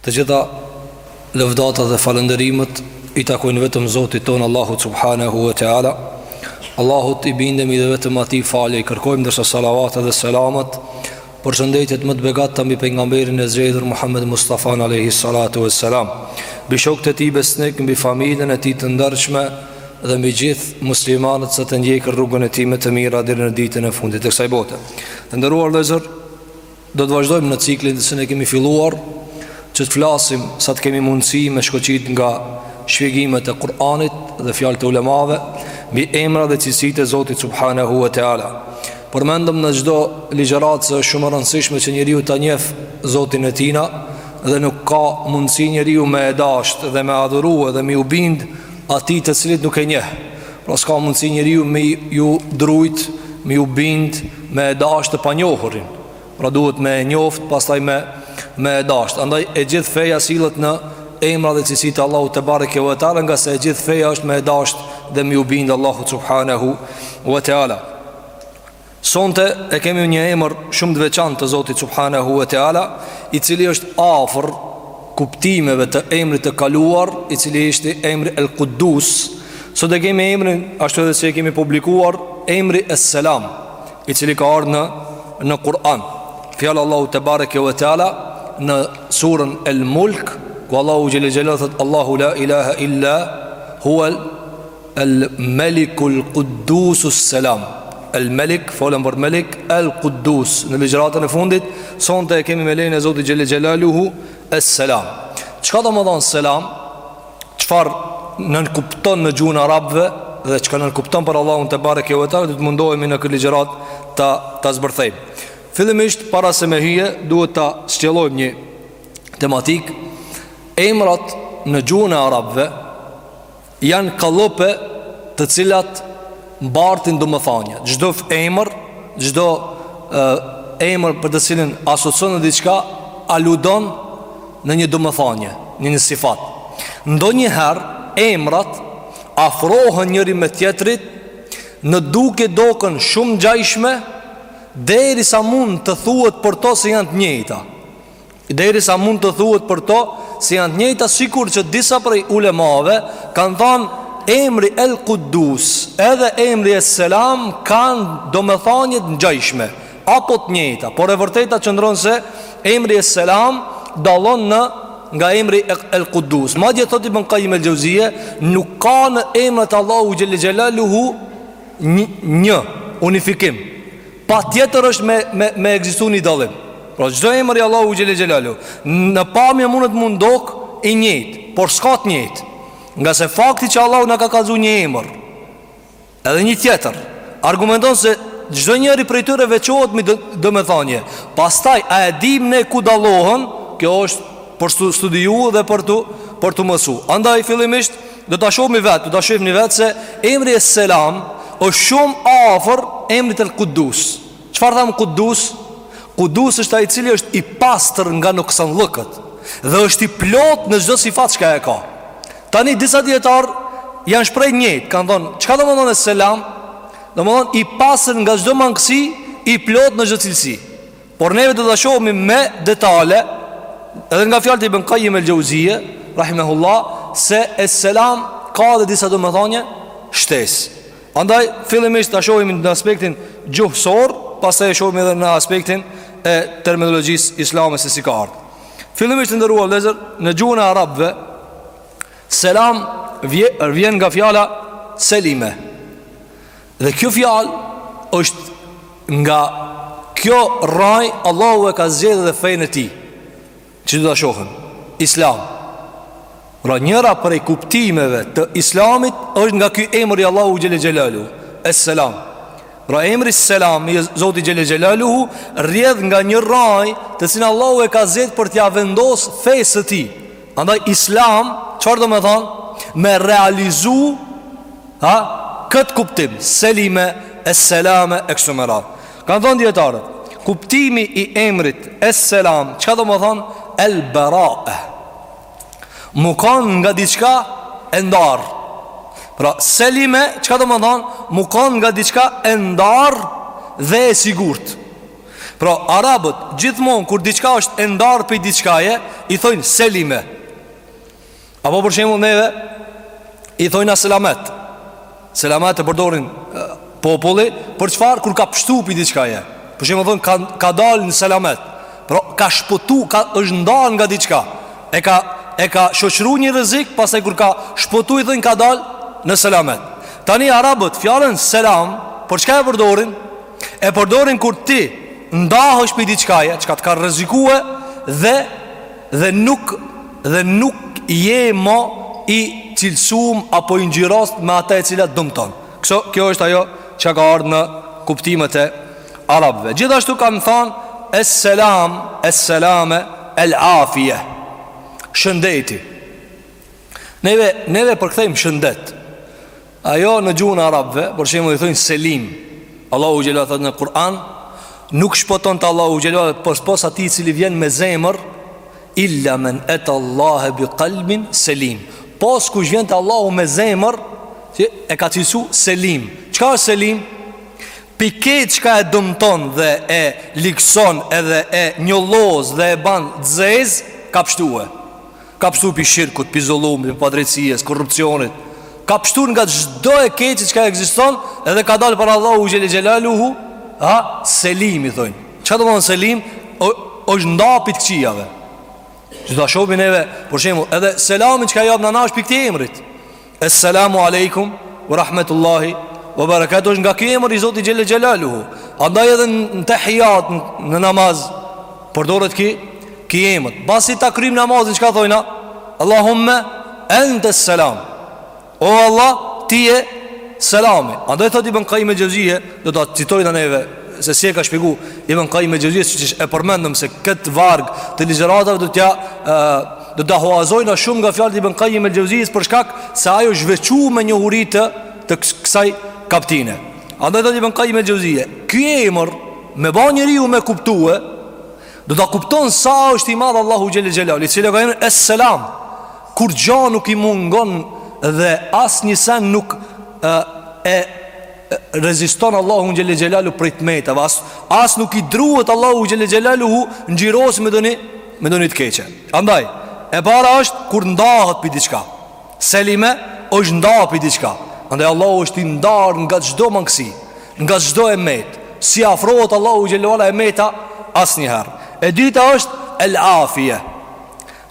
Të gjitha lëvdatat dhe falënderimet i takojnë vetëm Zotit tonë Allahut subhanahu wa taala. Allahut i bindemi dhe vetëm atij falje i kërkojmë ndërsa salavatet dhe selamet, përshëndetjet më të begata mbi pejgamberin e zgjedhur Muhammed Mustafanë alayhi salatu wassalam. Mbi shokët e tij besnik, mbi familjen e tij të ndershme dhe mbi gjithë muslimanët që të ndjekin rrugën e tij me të mirë deri në ditën e fundit të kësaj bote. Të nderuar vëllezër, Do të vazhdojmë në ciklin të cilin e kemi filluar, që të flasim sa të kemi mundësi me shkoqit nga shpjegimet e Kur'anit dhe fjalët e ulemave mbi emra dhe cilësitë e Zotit subhanahu wa taala. Përmendëm në çdo ligjëratë se është shumë e rëndësishme që njeriu ta njeh Zotin e tij dhe nuk ka mundësi njeriu me e dashtë dhe me adhuru edhe me ju bind Atij të cilit nuk e njeh. Pra s'ka mundësi njeriu me ju drujt, me ju bind, me e dasht të panjohurin. Pra duhet me e njoft, pastaj me, me e dasht. Andaj e gjithë feja sillet në emra dhe cilësitë e Allahut tebareke ve teala, ngase e gjithë feja është me e dasht dhe me ju bind Allahut subhanehu ve teala. Sonte e kemi një emër shumë të veçantë të Zotit subhanahu wa taala, i cili është afër kuptimeve të emrit të kaluar, i cili ishte emri El Quddus. Sot e kemi emrin ashtu edhe si e kemi publikuar emri Es Selam, i cili ka ardhur në në Kur'an. Fjala e Allahut tebareke ve teala në surën El Mulk, ku Allahu xhele xhelal thot Allahu la ilaha illa huwa El Melik ul Quddus us Selam. El Melik, folëm për Melik, El Quddus. Në ligjëratën e fundit, sonte e kemi me lejen e Zotit Xhele Xhelaluhu, Es Selam. Çka do me thonë Selam? Çfarë nënkupton në gjuhën e arabëve dhe çka nënkupton për Allahun tebareke ve teala, do të mundohemi në këtë ligjëratë ta zbërthejmë. Fillimisht, para se me hy, duhet të shtjellojmë një tematikë. Emrat në gjuhën e arabëve, Janë kallëpe të cilat mbartin domethënie. Çdo emër, çdo emër për të cilin asocion në diçka, aludon në një domethënie, në një sifat. Ndonjëherë emrat afrohen njëri me tjetrin, në dukje duken shumë ngjajshme derisa mund të thuhet për to se janë të njëjta. Derisa mund të thuhet për to Se janë të njëjta sikur që disa prej ulemave Kanë thanë emri El Kudus Edhe emri Es Selam Kanë domethanie të ngjajshme Apo të njëjta Por e vërteta qëndron se Emri Es Selam Dallon nga emri El Kudus Madje thotë Ibën Kajim El Xheuzije Nuk ka në emrat e Allahut Xhele Xhelaluhu Një unifikim Patjetër është me, me, me ekzistu një dalim Pra po, çdo emër i Allahu xhele xhelaluhu Në pamje mundet m'u dok i njëjtë Por s'ka të njëjtë Nga se fakti që Allahu na ka kallzu një emër Edhe një tjetër Argumenton se çdo njëri prej tyre veçohet me domethanie Pastaj a e dim ne ku dallohen Kjo është për t'u studiu dhe për të, për t'u mësu Andaj fillimisht Do ta shohmi vet, do ta shohni vet se emri e selam është shumë afër emrit el Kudus. Çfarë thamë Kudus? Kudus është ai i cili është i pastër nga nuksanllëqet dhe është i plotë në çdo sifat që e ka. Tani disa dijetarë janë shpreh njëjtë, kanë thonë, çka domethonë es-selam? Domethonë i pastër nga çdo mangësi, i plotë në çdo cilësi. Por neve do ta shohmi me detale edhe nga fjalët e Ibn Qayyim el-Jauziye, rahimahullah, se es-selam ka edhe disa domethanie shtesë. Andaj fillimisht ta shohim në aspektin gjuhësor, pastaj e shohim edhe në aspektin e terminologjisë islame se si ka ardh. Fillimisht të nderuar vëllezër në gjuhën e arabëve selam vjen nga fjala selime. Dhe kjo fjalë është nga kjo rrajë Allahu e ka zgjedhë edhe fenë e tij Që do ta shohim Islam Pra njëra prej kuptimeve të islamit është nga ky emër i Allahu xhele xhelaluhu Es selam Pra emri selam i Zotit xhele xhelaluhu Rrjedh nga një rrajë të cilën Allahu e ka zgjedhë për t'ia vendos fesë së tij Andaj islam Çfarë domethonë Me realizu Ha? Këtë kuptim, selime, esselame, e kështu me radhë. Kanë thonë dijetarët, kuptimi i emrit esselam, çka domethonë? El berae. Me u kon nga diçka e ndarë. Pra, selime, çka domethonë? Me u kon nga diçka e ndarë dhe e sigurt. Pra, arabët, gjithmonë, kur diçka është e ndarë prej diçkaje, i thojnë selime. Selime. Apo për shembull neve i thojmë na selamet. Selamet e përdorin populli për çfarë kur ka pshtu pi diçkaje. Për shembull thonë ka ka dalë në selamet. Pra ka shpëtu, ka është nda nga diçka. E ka e ka shoqëru një rrezik, pastaj kur ka shpëtu i thojnë ka dalë në selamet. Tani arabët fjalën selam për çka e përdorin? E përdorin kur ti ndahesh pi diçkaje, çka të ka rrezikue dhe Dhe nuk dhe nuk je mo i cilësum apo i ngjyros me ata e cila dëmton. Kso kjo është ajo çka ka ardh në kuptimet e arabëve. Gjithashtu kanë thanë es-selam, es-selame, el-afie. Shëndeti. Neve neve përkthejmë shëndet. Ajo në gjuhën e arabëve, për shembull i thonë selim. Allahu xhele shanuhu thot në Kur'an, nuk shpëton te Allahu xhele shanuhu pos pos atij i cili vjen me zemër illa men etallahe bi kalbin selim. Pos kush vjen te Allahu me zemër, që e ka cilësu selim. Çka është selim? Pi krejt çka e dëmton dhe e ligson edhe e njollos dhe e ban zez ka pshtue. Ka pshtu pi shirkut, pi zullumit, pi padrejtësies, korrupcionit Ka pshtu nga çdo e keqe çka ekziston Edhe ka dalë para Allahut xhele xhelaluhu a, Selim i thojnë Çka do me thonë Selim është nda pi të këqijave Që të ashobi neve Për shembull edhe selamin çka japim na asht pi këtij emrit Esselamu alejkum Wa rahmetullahi Wa barakatuh është nga ki emër i Zotit xhele xhelaluhu Andaj edhe në tehijat në namaz Përdoret ki Ki emër Pasi ta kryjmë namazin Çka thojna Allahumme Ente selam O Allah Ti je Selami Andaj thot Ibn Kajim el-Xheuzije Do ta citojna neve Se si e ka shpjegu Ibn Kajim el-Xheuzije Siç e përmendëm se këtë varg Të ligjëratave do t'ja Do ta huazojna shumë nga fjalët e Ibn Qayyim el-Jauziyes për shkak se ai osht veçu me njohuri të, të kësaj kaptine. Andaj thot Ibn Qayyim el-Jauziyje, ky emër me ba njeriu me kuptue, do ta kupton sa është i madh Allahu xhel xhelal, i cili ka qenë es-selam. Kurgja nuk i mungon dhe asnjë sen nuk e, e reziston Allahu xhele xhelaluhu prej të metave as, as nuk i druhet Allahu xhele xhelaluhu ngjyroset me doni me doni të keqe andaj e para është kur ndahet pi diçka selime është nda pi diçka andaj Allahu është i ndarë nga çdo mangësi nga çdo e metë s'i afrohet Allahut xhele e meta asnjëherë e dita është el afie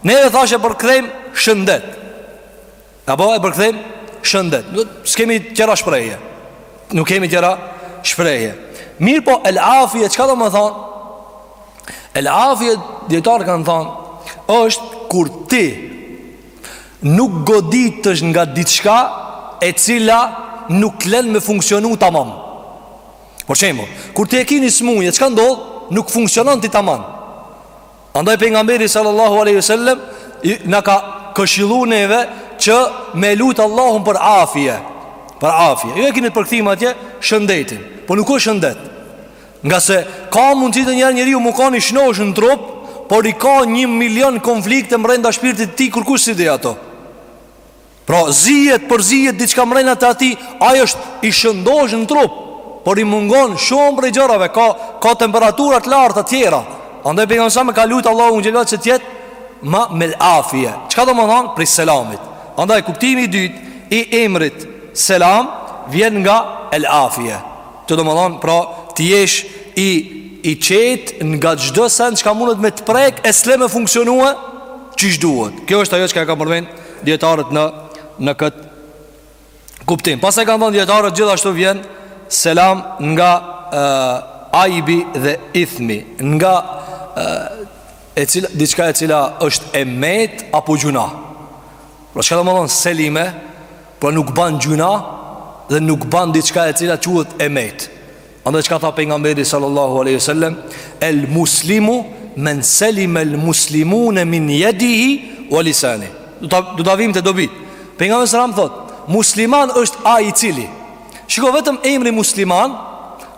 neve thashë e përkthejmë shëndet Apo e përkthejmë Shëndet S'kemi tjera shprehje Nuk kemi tjera shprehje Mirëpo El Afje Çka do me thonë El Afje Dijetarët kanë thonë është kur ti Nuk goditesh nga diçka E cila nuk t'len me funksionu tamam Për shembull Kur ti e ki ni smuje Çka ndodh Nuk funksionon ti tamam Andaj pejgamberi sallallahu alaihi wasallam na ka këshillu neve që me lut Allahun për afie, për afie. Ju e kini t'përkthyme atje shëndetin, po nuk o shëndet. Ngase ka mundësi nonjëherë njeriu me kanë i shnosh në trup, por i ka një milion konflikte mrenda shpirtit të tij kurkush s'i di ato. Pra zihet po zihet diçka mrena te atij Ai është i shëndosh në trup Por i mungon shumë prej gjërave Ka, ka temperatura të larta e tjera Andaj pejgamberi selam e ka lut Allahun xhele që të jetë Ma me el afije Çka domethonë prej selamit Andaj kuptimi i dyt i emrit selam Vjen nga el afije Që domethonë pra të jesh i, i qetë Nga çdo sen çka mundet me të prek E s'le me funksionue Qysh duhet Kjo është ajo çka kanë përmen Dijetarët në, në këtë kuptim Pastaj kanë thonë dijetarët gjithashtu vjen Selam nga e, Ajbi dhe Ithmi Nga e, cila, diçka e cila është e metë apo gjynah Pra çka domethonë Selime Pra nuk ban gjynah Dhe nuk ban diçka e cila quhet e metë Andaj çka tha pejgamberi sallallahu alaihi wasallam, el muslimu men selime el muslimune min jedihi wa lisani. Do ta do të vim te dobi. Pejgamberi sallallahu alaihi wasallam thot, musliman është ai i cili shiko vetëm emri musliman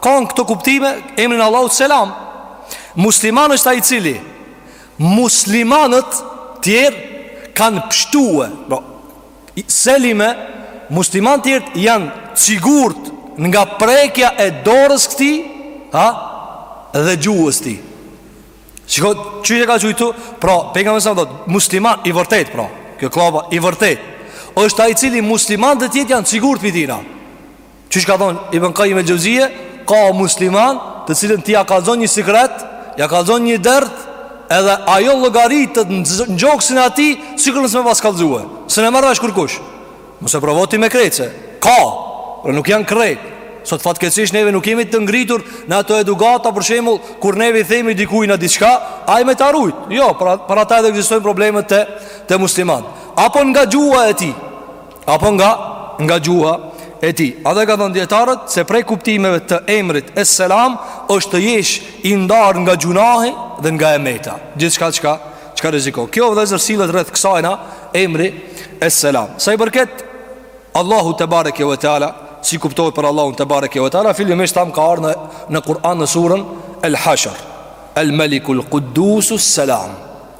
ka këto kuptime emrin e Allahut selam. Musliman është ai i cili muslimanët tjerë kanë pështue, pra Selime, muslimanët tjerët janë sigurt nga prekja e dorës të tij ha, dhe gjuhës së tij. Shiko, çka ka qëtu, pra, pejgamberi selam thotë, musliman i vërtet, pra, kjo kllapa i vërtet, është ai i cili muslimanët tjerë janë sigurt prej tina. Qysh ka thonë Ibn Kajim el Xheuzije Ka musliman të cilën ti ja kallzon një sikret Ja kallzon një dert Edhe ajo llogaritet në gjoksin e atij Sikur mos me pas kallzue S'e merr vesh kurkush Mos e provo ti me krejt se Ka Por nuk janë krejt Sot fatkeqsisht neve nuk jemi të ngritur Në ato edukata për shembull Kur neve i themi dikuj naj diçka Ai me ta rujt Jo, për, për ata edhe ekzistojnë problemet te, te muslimanët Apo nga gjuha e tij Apo nga, nga gjuha e tij A dhe kanë thonë dijetarët se prej kuptimeve të emrit es-selam është të jesh i ndarë nga gjynahi dhe nga e meta Gjithçka çka, çka rrezikon Kjo vëllezër sillet rreth kësajna emri es-selam Sa i përket Allahut tebareke ve teala Si kuptohet për Allahun tebareke ve teala Fillimisht tham ka ardh në, në Kur'an në suren El Hashr El Melikul Kudusus Selam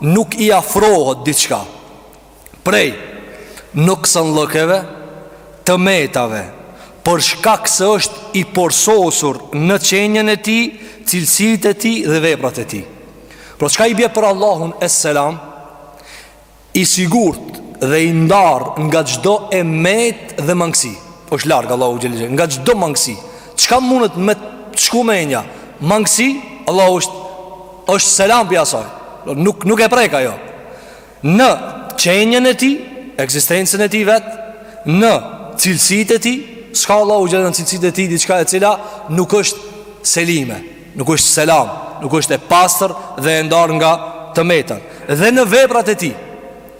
Nuk i afrohet diçka prej nuksanllëkeve të metave për shkak se është i porsosur në qenien e tij, cilësitë e tij dhe veprat e tij. Pra çka i bie për Allahun es-Selam, i sigurt dhe i ndarë nga çdo e metë dhe mangësi. Është larg Allahu xhel nga çdo mangësi. Çka mundet me shku menja? Mangësi, Allahu është është selam prej asaj nuk, nuk e prek ajo Në qenien e tij, ekzistencën e tij vetë Në cilësitë e tij S'ka Allahu xhel në cilësitë e tij Diçka e cila nuk është selime Nuk është selam Nuk është e pastër dhe e ndarë nga të metat Dhe në veprat e tij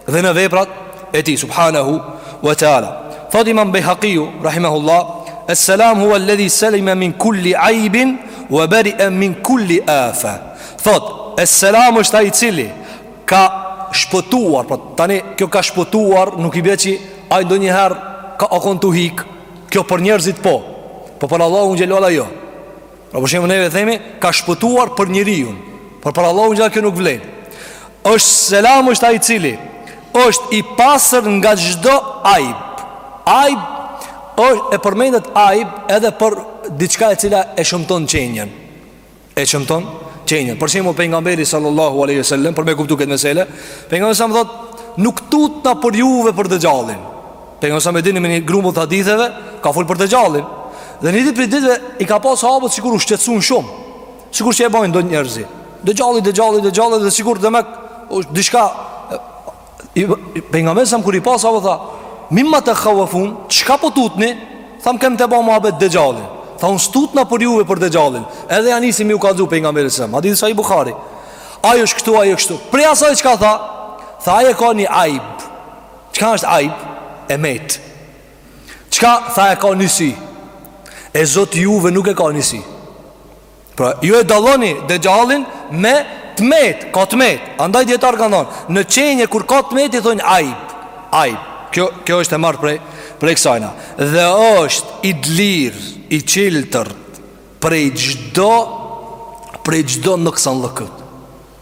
dhe në veprat e tij subhanahu wa taala thot imam bejhaqiu rahimahullah es salam huwa alladhi salima min kulli aibin wa bari'a min kulli afa thot es salam është ai i cili ka shpëtuar por tani kjo ka shpëtuar nuk i bje që ai ndonjëherë ka kon tu hik kjo për njerëzit po po për Allahun xhelala jo Pra për shembull neve themi Ka shpëtuar për njëriun Por për Allahun xhel kjo nuk vlen është selam është ai i cili është i pastër nga çdo ajb Ajb është e përmendet ajb edhe për diçka e cila e shëmton qenien E shëmton qenien Për shembull pejgamberi sallallahu aleyhi sallam Për me kuptu këtë mesele Pejgamberi alejhi selam thot Nuk tutna për juve për dexhallin Pejgamberi alejhi selam e dini me një grumbull të haditheve Ka fol për dexhallin Dhe një ditë prej ditëve i ka pa sahabët Sikur u shqetsun shumë Sikur që e bojnë do njerëz Dexhalli, dexhalli, dexhalli Dhe sikur dhe me Diçka Pejgamberi alejhi selam kur i pa sahabët tha Mimma tekhawefun Çka po tutni Thanë kem tu bo muhabet dexhallin Tha unë s'tutna për juve për dexhallin Edhe ja nisi me u kallzu Pejgamberi alejhi selam Hadith sahih Buhari Ai osht kështu, ai osht kështu Prej asaj çka tha Tha ai e ka një ajb Çka është ajb e met Çka tha e ka ni sy E Zoti juve nuk e ka ni sy Pra ju e dalloni dexhallin me të met Ka të met Andaj dijetarët kanë thon Në qenie kur ka të met i thojnë ajb Ajb Kjo, kjo është e marrë prej, prej kësajna Dhe është i dlir I çiltër Prej çdo Prej çdo noksanllëkut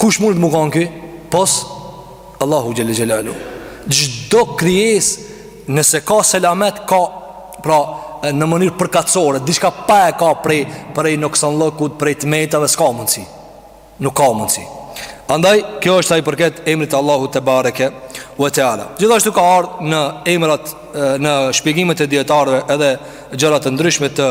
Kush mund të me kon ky? Pos Allahu xhelle xhelaluhu Çdo krijesë Nëse ka selamet Ka pra në mënyrë përkacore Diçka pa e ka prej Prej noksanllëkut Prej të metave S'ka mundësi Nuk ka mundësi Andaj kjo është sa i përket emrit Allahu tebareke ve teala Gjithashtu ka ardhë në emrat Në shpjegimet e dijetarëve Edhe gjëra të ndryshme të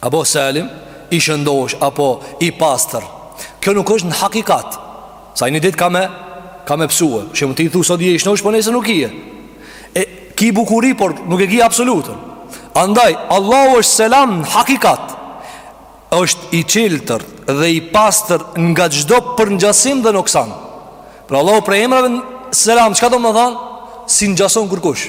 Apo selim I shëndosh Apo i pastër Kjo nuk është në hakikat Se ai një ditë ka me Ka me pësue Shembull ti thu sot je i shëndosh Po nesër nuk je E ki bukuri Por nuk e ki absolutën Andaj Allahu është selam në hakikat është i çiltër Dhe i pastër Nga çdo përngjasim dhe noksan Pra Allahu prej emrave Selam Çka do me thanë S'i ngjason kërkush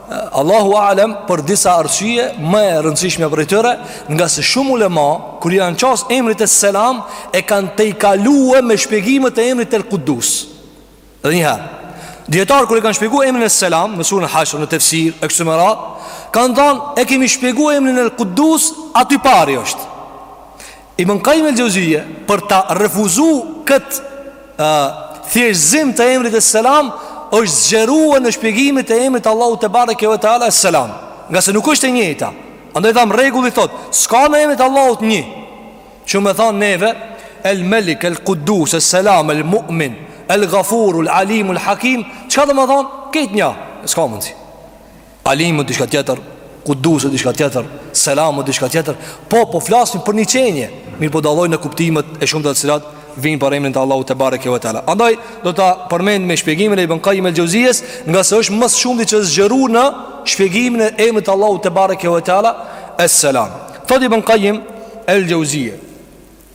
Allahu alem për disa arsye më e rëndësishmja prej tyre, ngase shumë ulema kur janë qas emrit Es Selam e kanë tejkalue me shpjegimet e emrit El Quddus. Edhe një herë, dijetar kur e kanë shpjegu emrin Es Selam në surën Hashr në tefsir e kështu me radhë, kanë thënë e kemi shpjegu emrin El Quddus aty pari është. Ibn Qayyim el-Jauzije për ta refuzu këtë thjeshtëzim të emrit Es Selam është zgjeruar në shpjegimet e emrit t'Allahut tebareke ve teala es selam, ngase nuk është e njëjta. Andaj tham rregulli thot, s'ka në emrin e Allahut një. Që me than neve El Malik El Quddus Es Selam El Mu'min El Ghafur El Alim El Hakim, çka domethan? Krejt një, s'ka mundsi. Alim është diçka tjetër, Kudus është diçka tjetër, Selam është diçka tjetër, po po flasim për një qenie, mirëpo dallojnë në kuptimet e shumta të cilat vijnë për emrin e Allahut tebareke ve teala. Andaj do ta përmendim shpjegimin e Ibn Qayyim el-Jauzijes, ngase është më së shumti që u zgjeru në shpjegimin e emrit të Allahut tebareke ve teala, Es-Selam. Thot Ibn Qayyim el-Jauzije,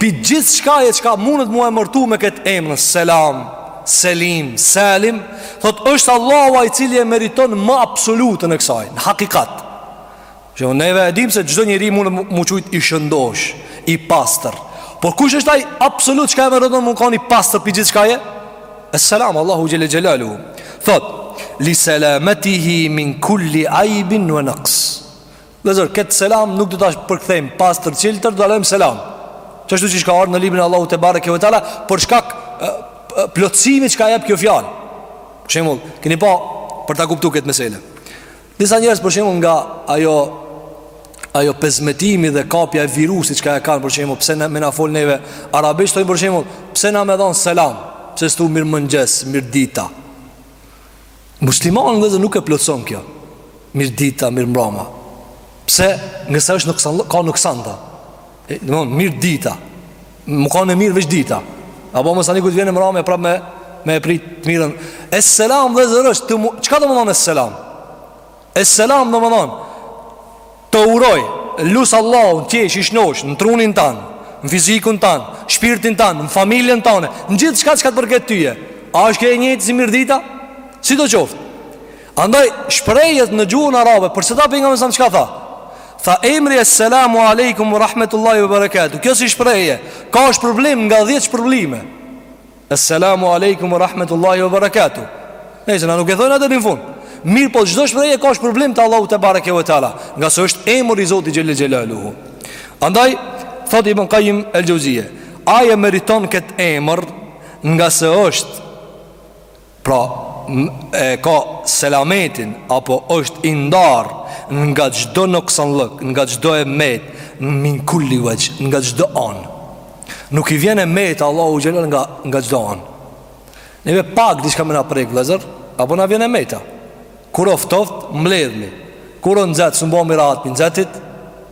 Pi gjithçkaje çka mundet m'u emërtu me këtë emër Selam, Selim, Salim Thot është Allahu ai i cili e meriton më absoluten e kësaj Në hakikat Shiko neve e dim se çdo njeri mundet m'u qujt i shëndosh I pastër Por kush është ai absolut çka e meriton mu kan i pastër pi gjithçkaje Es selam Allahu xhele xhelaluhu Thot Li selametihi min kulli ajbin ve naks Vllezër, këtë selam nuk do ta përkthejmë pastër çiltër, do ta lëmë selam. Qashtu qysh ka ardh në librin e Allahut tebareke ve teala, për shkak plotësimit çka e jep kjo fjalë. Për shembull, keni pa për ta kuptu këtë meselë. Disa njerëz për shembull nga ajo ajo pezmetimi dhe kapja e virusit çka e kanë për shembull, pse me na fol neve arabisht për shembull, pse na me dhon selam, pse s'thu mirë mëngjes, mirë dita. Musliman vllezër nuk e plotëson kjo Mirë dita, mirë mbrama Pse ngase është nuksan, ka nuksan Çka domethon mirë dita Mu kan e mirë veç dita Apo masanej kur vjen mbrama prap me Me e prit të mirën Es selam vllezër është Çka domethon es selam Es selam domethonë Të uroj Lus Allahun t'jesh i shnosh Në trunin tanë Në fizikun tanë Shpirtin tanë Në familjen tanë Në gjithçka çka të përket tyje A është kjo e njëjtë si mirdita Sidoqoftë Andaj shprehjet në gjuhën arabe Për se ta për nga me samë çka tha Tha emri es selamu alejkum ve rahmetullahi ve berekatuhu Kjo si shprehje Ka shpërblim nga dhjetë shpërblime Esselamu alejkum wa rahmetullahi wa barakatuh Nejse, na nuk e thojnë atë në fund Mirëpo çdo shprehje ka shpërblim te Allahu tebareke ve teala Ngase është emër i Zotit xhele xhelaluhu Andaj, thot Ibn Qayyim el-Jauzije Ai e meriton këtë emër Ngase është Pra e ka selametin Apo është i ndarë Nga çdo noksanllëk Nga çdo e metë min kulli vexh Nga çdo anë Nuk i vjen e meta Allahut xhelle nga, nga çdo anë Neve pak diçka me na prek vlezër Apo na vjen e meta Kur o ftoft mbledhmi Kur o nxet s'mun bomi rahat pi nxetit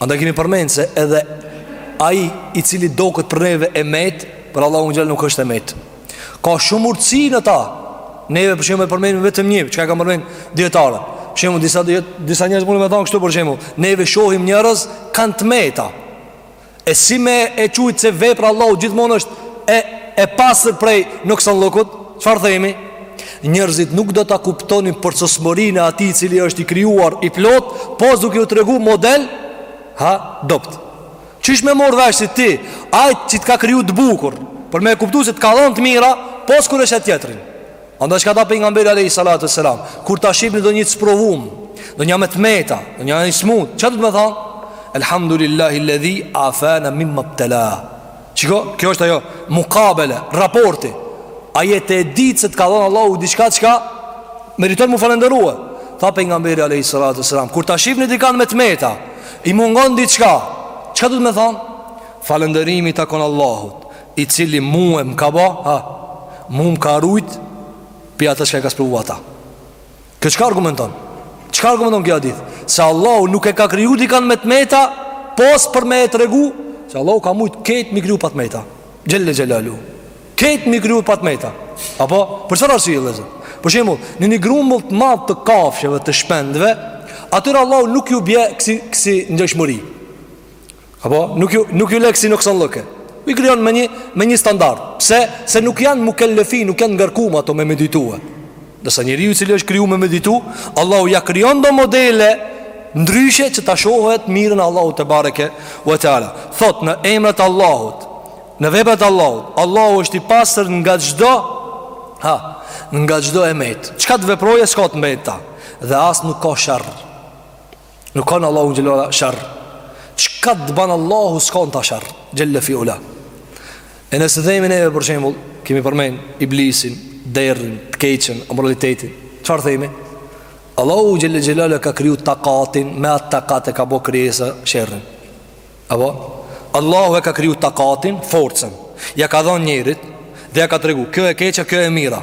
Andaj kemi përmen se edhe ai i cili doket për neve e metë Për Allahun xhelle nuk është e metë Ka shumë urtësi në ta Neve për shembull e përmenim vetëm një Çka e kanë përmen dijetarët Shembull disa, disa njerëz munen me thanë kështu për shembull Neve shohim njerëz kanë të meta E si me e qujt se vepra Allahut gjithmonë është e, e pastër prej noksanllukut Çfarë themi? Njerëzit nuk do ta kuptonin përsosmërinë e atij i cili është i krijuar i plotë, pos duke ju tregu model ha dobët. Qysh me marrë vesh si ti, ai që të ka kriju të bukur, për me kuptu se të ka dhënë të mira, pos kur e sheh tjetrin. Andaj çka tha pejgamberi alayhi salatu selam, kur ta shihni ndonjë të sprovum, ndonja me të meta, ndonja i smut, çka duhet me thanë? Elhamdulillahi alladhi afana mimma btala. Shiko, kjo është ajo Mukabele, raporti Ai t'e ditë se të ka dhënë Allahu Diçka çka meriton m'u falënderu Tha pejgamberi alejhi salatu selam Kur ta shifni dikan me të meta I mungon diçka Çka duhet me thonë Falënderimi i takon Allahut I cili mue më ka ba ha, Mu më ka rujt Pi ata çka i ka sprovu ata Kjo çka argumenton? Çka argumenton kjo hadith? Se Allahu nuk e ka kriju dikan me të meta, pos për me e tregu, se Allahu ka mujt krejt m'i kriju pa të meta. Xhelle xhelalu. Krejt m'i kriju pa të meta. Apo për çfarë arsye vëllezër? Për shembull, në një grumbull të madh të kafshëve të shpendëve, atyre Allahu nuk ju bje kësi kësi ndjeshmëri. Apo nuk ju nuk ju le kësi noksanllëke. I krijon me një me një standard. Pse? Se nuk janë mukellefi, nuk janë ngarkum ato me meditu. Ndërsa njeriu i cili është kriju me meditu, Allahu ja krijon do modele ndryshe që ta shohet mirën Allahu tebareke ve teala. Thotë në emrat e Allahut, në veprat e Allahut, Allahu është i pastër nga çdo ha, nga çdo e metë. Çka të veprojë s'ka të meta dhe as nuk ka sherr. Nuk ka në Allahu xhelle sherr Çka të ban Allahu s'ka në ta sherr Xhelle fi ula E nëse themi neve për shembull Kemi përmen iblisin, derrin, të keqen, amoralitetin Çfarë themi? Allahu xhelle xhelalu ka kriju takatin Me atë takat e ka bo krijesa sherrin Apo? Allahu e ka kriju takatin, forcën Ja ka dhonë njerit Dhe ja ka tregu, kjo e keqja, kjo e mira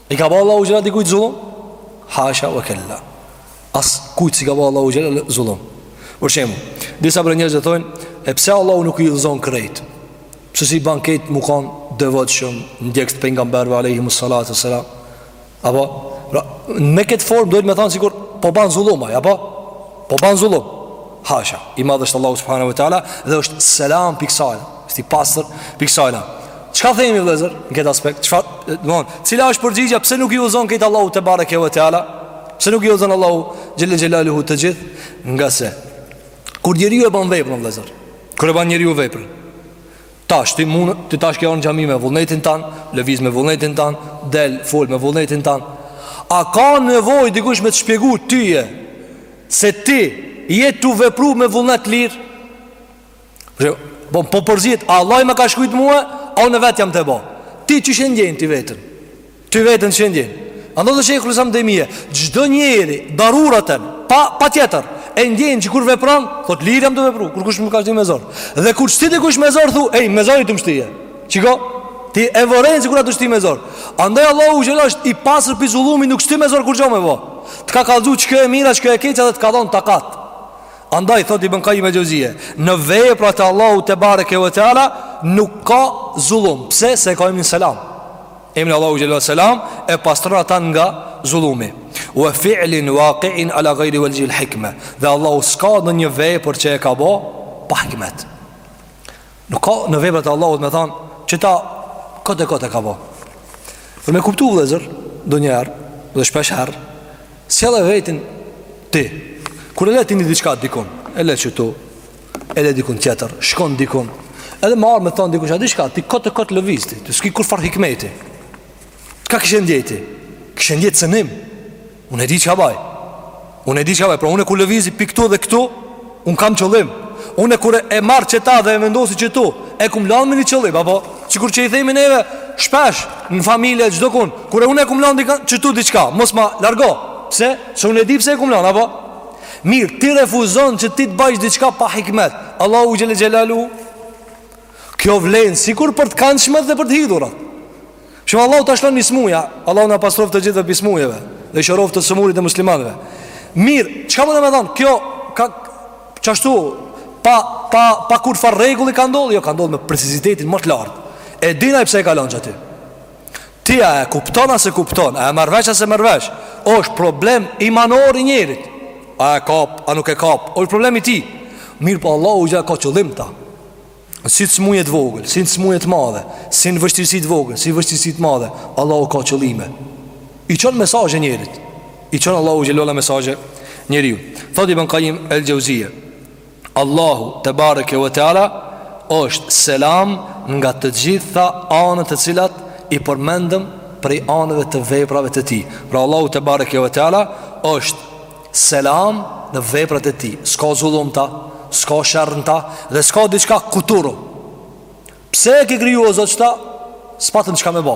I ka ba Allahu xhel-le dikujt zullum? Hasha vë kella Askujt s'i ka ba Allahu xhel-le zullum Për shembull disa prej njerëzve thojnë E pse Allahu nuk i udhëzon krejt Pse s'i ban krejt me kanë devotshëm ndjekës t'pejgamberëve alejhimu salatu ves-selam Apo pra, Me këtë formë do t'me thanë Sikur po ban zullum aj Apo Po ban zullum. Hasha, i madh është Allahu subhanahu wa taala dhe është selam pi ksaj, është i pastër pi ksaj. Çka themi vëllazër në këtë aspekt? Çfarë, domethon, cila është përgjigja pse nuk i udhëzon krejt Allahu tebareke ve teala? Pse nuk i udhëzon Allahu xhel-le xhelaluhu të gjithë? Ngase kur njeriu e ban veprën vëllazër, kur e ban njeriu veprën, Tash ti mun ti tash ke ardh n'xhami me vullnetin tan, lëviz me vullnetin tan, del fol me vullnetin tan. A ka nevojë dikush me të shpjegu tyje se ti je tu vepru me vullnet t'lirë? Jo, po po përzihet, Allahu ma ka shkrujt mua, a unë vet jam tu e bo. Ti qysh e ndjen ti vetën? Ti vetën qysh e ndjen Andaj thot shejhul islam ibn Tejmije Çdo njeri daruratën Pa, pa tjetër E ndjen që kur vepran Thot lirë jam tu vepru Kurkush s'më ka shti me zor Dhe kur t'shti dikush me zor Thu ej me zor je tu më shti Shiko Ti e vëren që kur t'shti me zor Andaj Allahu xhel-le është i pastër prej zullumit Nuk t'shti me zor kurgjo me bo Të ka kalzu qikjo e mira qikjo e keqa Dhe të ka dhonë takat Andaj thot ibn Kajjim el Xhevzije Në veprat e Allahut tebareke ve teala Nuk ka zullum Pse se e ka emnin selam Emni Allahu xhel-le es-selam e pastron ata nga zullumi. Wa fi'lin waqi'in ala ghayri wajhi al-hikma. Dhe Allahu s'ka ndonjë vepër që e ka bo pa hikmet. Nuk ka në veprat e Allahut me thon qeta kot e kot e ka bo. Dhe me kuptu vëllazër, ndonjëherë dhe shpesh herë, sjelle vetin ti. Kur e le ti një diçka dikun, e le qëtu, e le dikun tjetër, shkon dikun. Edhe me ardh me thon dikush, a di çka? Ti kot e kot lëviz ti, ti s'ki kurfar hikmeti. Çka kishe ndje ti? Kishe ndje cënim. Unë e di çka baj. Unë e di çka baj, pra unë kur lëvizi pi këtu dhe këtu, un kam qëllim. Unë kur e marr qeta dhe e vendosi qëtu, e kum lanë me një qëllim, apo sikur që e themi neve shpesh në familje çdokun, kur unë e kum lanë qëtu diçka, mos ma largo. Pse? Se unë e di pse e kum lanë, apo Mirë, ti refuzon që ti të bajsh diçka pa hikmet. Allahu xhel-le xhelaluhu, kjo vlen, sikur për të kandshmet dhe për të hidhurat. Shembull Allahu t'lëshon një smuje, Allahu na pastroftë të gjithëve pi smujeve, dhe shëroftë të sëmurit e muslimanve. Mirë, çka mund e me thonë, kjo, ka, qashtu, pa, pa, pa kurfarë rregulli ka ndodh, jo, ka ndodh me precizitetin ma të lartë. E din aj pse e ka lanë qaty. Ti a e kupton a s'e kupton A e merr vesh a s'e merr vesh Është problem imanor i njerit A e kap, a nuk e kap Është problem i tij Mirëpo Allahu xhele ka qëllim n'ta Si në smujet e vogël, si në smujet e madhe Si në vështirësitë e vogël, si vështirësitë e madhe Allahu ka qëllime I çon mesazhe njerit I çon Allahu xhele ve ala mesazhe njerit Thot Ibn Kajim el Xheuzije Allahu tebareke ve teala është selam nga të gjitha anët të cilat i përmendëm prej anëve të veprave të tij. Pra Allahu tebareke ve teala është selam në veprat e tij. S'ka zullum n'ta, s'ka sherr n'ta dhe s'ka diçka kuturu. Pse e ke kriju o Zot qeta? S'patën çka me bo.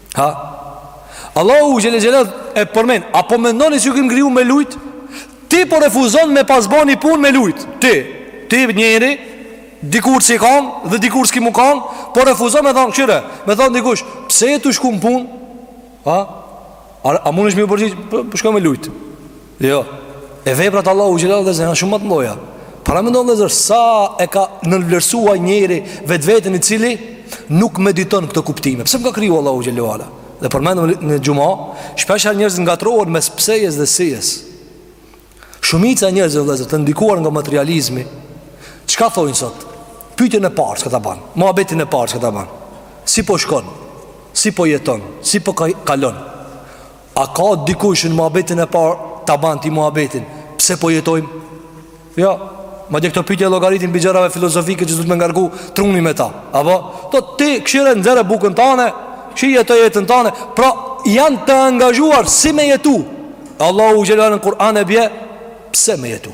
Ha? Allahu xhele xhele e përmend A po mendoni që ju kem kriju me lujt Ti po refuzon me pas bo ni punë me lujt Ti Ti njeri Dikur s'je kan Dhe dikur s'ki mu kan Po refuzon me thonë kshyre Me thonë dikush Pse je tu shku në punë Ha? A, a mun është m'iu përgjigj Po shkoj me lujt Jo, e veprat e Allahut xhele vllezër janë shumë më të mdhaja Paramendoni vllezër sa e ka nënvlerësua njeri vetveten i cili Nuk mediton këto kuptime Pse më ka kriju Allahu xhele ve ala Dhe përmendëm në xhuma Shpeshherë njerëzit ngatërrohen mes psejes dhe sijes Shumica e njerëzve vllezër të ndikuar nga materializmi Çka thojnë sot? Pytjen e parë çka ta ban Muhabetin e parë çka ta ban Si po shkon? Si po jeton? Si po kalon? A ka dikush në muhabetin e parë ta ban ti muhabetin? Pse po jetojmë? Jo, madje këto pytje llogariten prej gjërave filozofike që s'duhet me ngarku trunin me ta. Apo, thotë ti kshyre nxerre bukën tane, kshyre jeto jetën tane, pra janë të angazhuar si me jetu. Allahu xhele në Kur'an e bje, pse me jetu?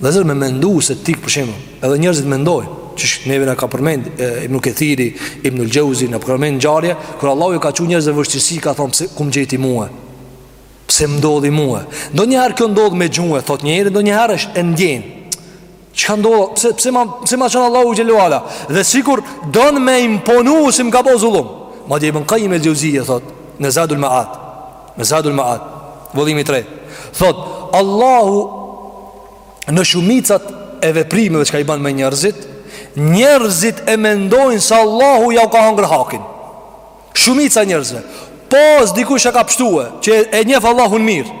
Vllezër me mendu se ti për shembull Edhe njerëzit mendojnë Qysh neve na ka përmend Ibnu Kethiri, Ibnul Xheuzi Na ka përmend ngjarje Kur Allahu u ka çu njerëzve vështirësi Ka thonë pse ku më gjeti mue Pse më ndodhi mue Ndonjëherë kjo ndodh me gjuhë Thot njeri ndonjëherë është e ndjen Çka ndodh Pse, pse, ma, pse ma çon Allahu xhele ve ala Dhe sikur don me imponu Si më ka bo zullum Madje Ibn Kajim el Xheuzije Thot në Zadul Mead Në Zadul Maad, vëllimi i tretë, thot, Allahu në shumicat e veprimeve çka i ban me njerëzit, njerëzit e mendojnë se Allahu jau ka hangër hakin. Shumica e njerëzve, pos dikush e ka pështue, që e njef Allahun mirë,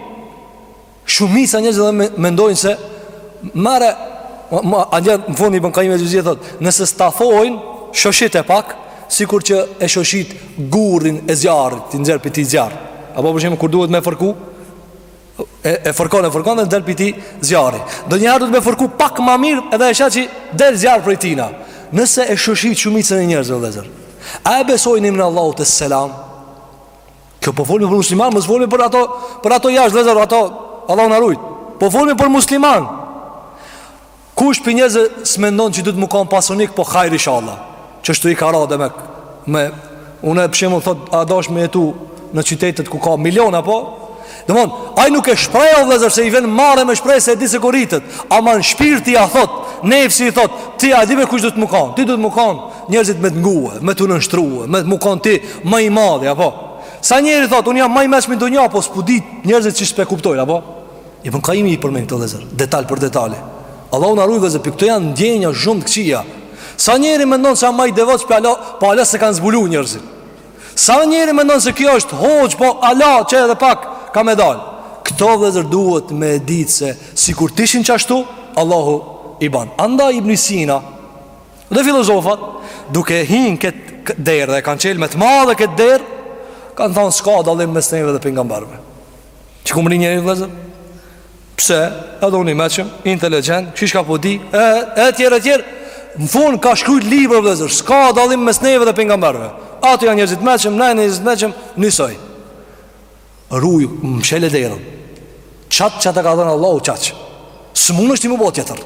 Shumica njerëzve mendojnë se Mare Alja në fund Ibn Kajim el Xhevzije thot Nëse s'ta thojnë Shoshite pak Sikur që e shoshit gurin e zjarrit Ti nxjerr prej tij zjarr Apo për shembull kur duhet me fërku E, e fërkon e fërkon dhe nxjerr prej tij zjarr Ndonjëherë duhet me fërku pak ma mirë Edhe e sheh që del zjarr prej tina Nëse e shoshit shumicën e njerëzve vllezër A e besojnë emrin e Allahut Es Selam Kjo po folmi për musliman, mos folmi për ato, për ato jashtë vllezër, ato Allahu na rujt. Po folmi për musliman. Kush prej njerëzve s'mendon që duhet me kanë pasanik, po hajr inshallah. Qështu i ka ra dhe me me unë për shembull thot a dosh me jetu në qytetet ku ka miliona po Domthon, ai nuk e shpreh o vëllezër se i vjen marre me shpreh se e di se koritet. Ama shpirti ja thot, nefsi i thot, ti a di me kush duhet me kon? Ti duhet me kon Njerëzit me të ngu, me t'u nënshtru, me u kon ti ma i madhi, apo? Sa njeri thotë, unë jam ma i meçmi n'dynja, apo s'po dinë njerëzit që s'pe kuptojnë, apo? Ibn Kajimi i përmen këto vllezër, detal për detali. Allahu na ruajt vllezër, këto janë ndjenja shumë të këqia. Sa njeri mendon që jam ma i devotë, për Allah, po hala s'e kanë zbulu njerëzit. Sa njeri mendon se ky është hoxhë, po hala që edhe pak ka me dalë. Këto vllezër duhet me ditë se, sikur t'ishin qashtu, Allahu i banë. Andaj Ibn Sina, Dhe filozofat, duke hin këtë derë dhe kanë çelë me të madhe këtë derë, kanë thanë s'ka dallim mes neve dhe pejgamberëve. Që ku mrrin njeri vllezër? Pse, edhe unë i meçëm, inteligjent, gjithçka po di, e, e tjerë, e tjerë, në fund ka shkrujt libër vllezër, s'ka dallim mes neve dhe pejgamberëve. Ato janë njerëz të meçëm, na njerëz të meçëm, njësoj. Ruj, mshele derën Qatë që ta ka dhënë Allahu qatë S'mundesh ti mu bo tjetër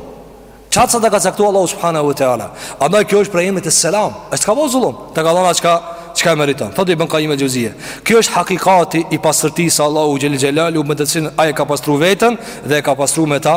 Qatë sa ta ka caktu Allahu subhanahu wa ta'ala Andaj kjo është prej emrit Es Selam E s'të ka bo zullum Ta ka dhënë ai çka, çka e meriton Thot Ibn Kajim el Xhevzije Kjo është hakikati i pastërtisë së Allahut xhel-le xhelaluhu Me të cilën ai e ka pastru veten Dhe e ka pastru me ta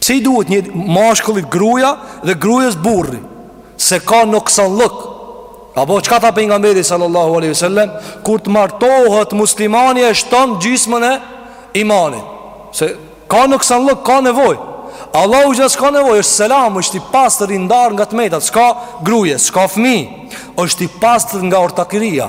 Pse i duhet një mashkullit gruja dhe grujës burri Se ka noksanllëk Apo çka tha Pejgamberi sallallahu aleyhi sallem Kur të martohet muslimani e shton gjysmën e imanit Se ka noksanllëk, ka nevoj Allahu xhel-le s'ka nevoj, është selam, është i pastër, i ndarë nga të metat S'ka gruje, s'ka fmi, është i pastër nga ortakëria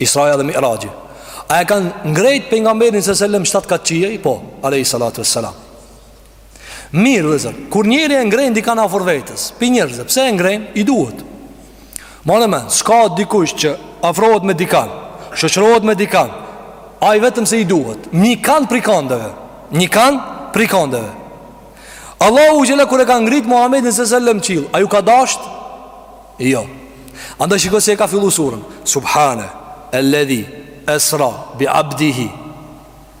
Israja dhe Miraxhi. A e kanë ngrejt Pejgamberin sallallahu alejhi sellem 7 kat qiej? Po, alejhi salatu ve selam. Mirë vllezër, kur njeri e ngrejn dikan afër vetes, prej njerëzve, pse e ngrejn, i duhet. Ma në men, s'ka dikush që afrohet me dikan, shoqërohet me dikan, ai vetëm se i duhet. Një kand prej kandeve, një kand prej kandeve. Allahu xhel-le kur e ka ngrit Muhammedin sallallahu alejhi sellem n'qiell, a ju ka dasht? Jo. Andaj shiko se e ka fillu surën. Subhane, e ledhi, esra, bi abdihi,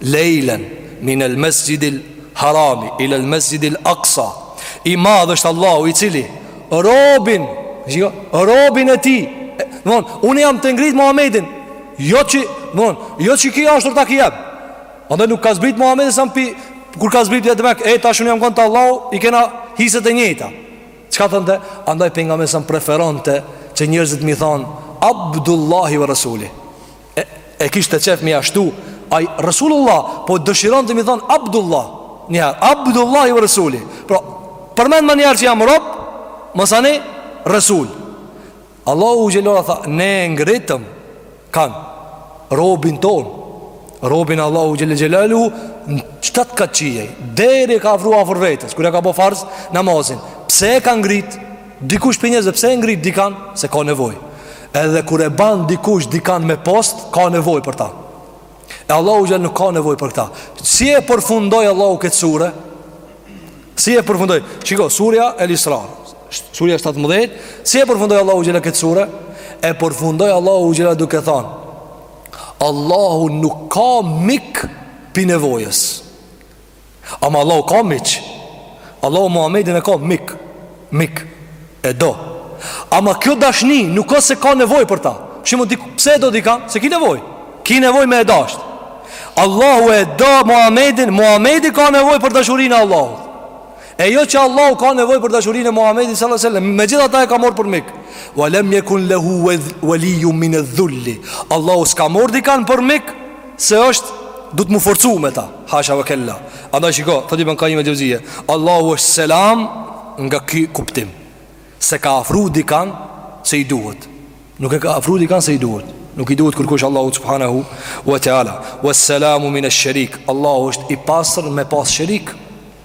lejlen, min el mesjidil harami, il el mesjidil aksa. I madhë është Allahu i cili, robin, shiko, robin e ti. Thon, unë jam tu e ngritë Muhammedin, jo që, thon, jo që ki ashtur të ki jebë. Andaj nuk ka zbrit Muhammedin a.s. pi, kur ka zbrit në Mekë, e tash unë jam konë te Allahu, i kena hiset e njëta. Çka thonte? Andaj pejgamberi a.s. preferonte që njerëzit me i thon Abdullahi wa Rasuli. E, e kishte qejf me i ashtu ai Rasulullah, po dëshironte me i thon Abdullah. Njëher Abdullahi wa Rasuli. Pra, përmend më njëherë që jam rob, masanej Rasul. Allahu xhel tha Ne e ngritëm Kan Robin ton Robin Allahu xhele xhelaluhu Në shtatë kat qiej Deri e ka afru afër vetes Kur e ka bo farz namazin Pse e ka ngrit Dikush pi njerëzve Pse e ngrit dikan Se ka nevoj Edhe kur e ban dikush dikan me post Ka nevoj për ta E Allahu xhel nuk ka nevojë për këta. Si e përfundoi Allahu këtë sure? Si e përfundoi? Shiko, surja El Isra. Surja 17, si e përfundoi Allahu xhel këtë sure? E përfundoi Allahu xhel duke thanë: Allahu nuk ka mik pi nevojës. Ama Allahu ka miq Allahu Muhammedin e ka mik Mik E do Ama kjo dashni nuk ka se ka nevoj për ta Shiko ti pse e do dikan Se ki nevoj Ki nevoj me e dasht Allahu e do Muhammedin Muhammedi ka nevoj për dashurin e Allahut E jo që Allahu ka nevojë për dashurinë e Muhamedit sallallahu alaihi wasallam, megjithatë e ka marrë për mik. Wa lam yakun lahu waliyun min adh-dhull. Allahu s'ka marrë dikan për mik se është dobët me u forcu me ta. Hasha wa kella. Andaj shiko, thotë Ibn Qayyim al-Jawziyya, Allahu është selam nga ky kuptim. Se ka afru dikan se i duhet. Nuk e ka afru dikan se i duhet. Nuk i duhet kërkush Allahut subhanahu wa taala. Wa salamu min ash-sharik. Allahu është i pastër me pas sharik.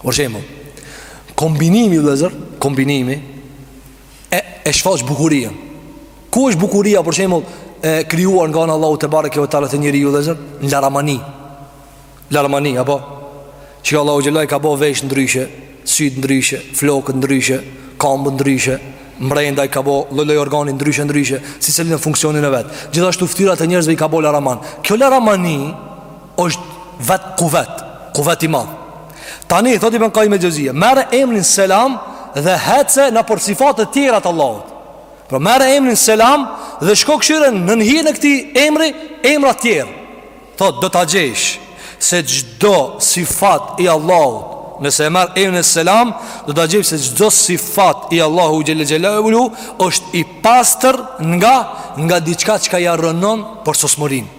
Për shembull, kombinimi vllezër, kombinimi e e shfaq bukuria. Ku është bukuria për shembull e krijuar nga Allahu te bareke ve teala te njeriu vllezër, në laramani. Laramani apo që Allahu xhel i ka bo vesh ndryshe, syt ndryshe, flokët ndryshe, kambët ndryshe, mbrenda i ka bo lloj-lloj organi ndryshe ndryshe, secilin në funksionin e vet. Gjithashtu fytyrat e njerëzve i ka bo laraman. Kjo laramani është vet kuvet, kuvet i madh. Tani thotë Ibn Kajjim el-Xhevzije, merr emrin Selam dhe hec nëpër sifatet tjera të Allahut. Pra merr emrin Selam dhe shko kshyre nën hijen e këtij emri, emrat tjerë. Thotë, do ta gjejsh se çdo sifat i Allahut, nëse e merr emrin Selam, do ta gjejsh se çdo sifat i Allahut xhele xhelaluhu, është i pastër nga, nga diçka çka ia rrënon përsosmërinë.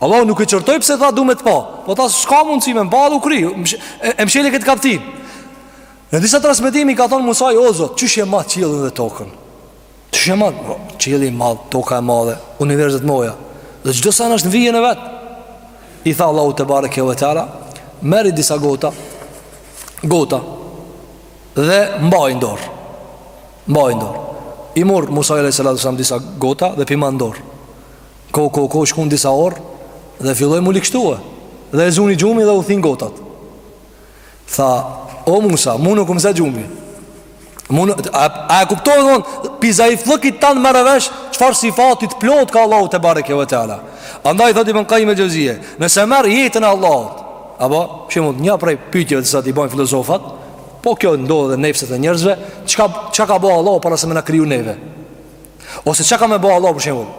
Allahu nuk e qortoi pse tha du me të pa. Po tha s'ka mundësi me mba edhe u kry. E msheli këtë kaptinë. Në disa transmetime i ka thonë Musai o Zot, qysh e mban qiellin dhe tokën. Qysh e mban, po, qielli i madh, toka e madhe, universi moja. Dhe çdo send është në vijën e vet. I tha Allahu tebareke ve teala, merri disa gota. Gota. Dhe mbaji n'dorë. Mbaji n'dorë. I murr Musa alayhis salam disa gota dhe po i mban në dorë. Ko ko ko shkun disa orë dhe filloi m'u ligështue dhe e zuni gjumi dhe u thyn gotat. Tha, o Musa, mu nuk më zë gjumi. Mu nuk, a, a e kuptohet vlla, pi za i flet që ta merr vesh, çfarë sifati t'plotë ka Allahu tebareke ve teala. Andaj, thotë Ibn Kajjim el-Xhevzije, nëse merr jetën e Allahut, apo, shimut, një prej pytjeve që t'i bojnë filozofat, po kjo ndodh edhe n'nefset e njerëzve, çka, çka ka bo Allahu para se me na kriju neve? Ose çka ka me bo Allahu për shembull?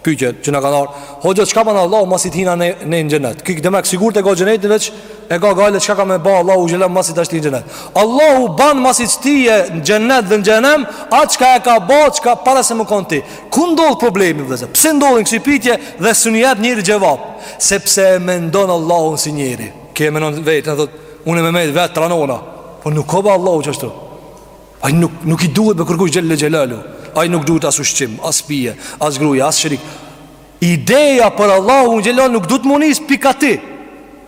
Pyetje që na ka dhënë, hoxha çka bën Allahu masi t'hina ne në xhenet. Ky t'sigurt e ka xhenetin veç e ka gajle çka ka me bo Allahu xhelal masi t'hin në xhenet. Allahu ban masi t'i shtin në xhenet dhe në xhehenem, atë çka e ka bo çka para se me kon ti. Ku ndodh problemi vëllazën? Pse ndodhin kësi pyetje dhe s'un i jep njeri xhevap? Sepse e mendon Allahun si njeri. Ky e mendon vetë, thotë, unë me met vetë tranohna. Po nuk ka Allahu qashtu. Ai nuk nuk i duhet më kërkush xhele xhelaluhu. Ai nuk duhet as ushqim, as pije, as gruja, as sherik. Ideja për Allahun xhelal nuk duhet m'u nis prej qaty.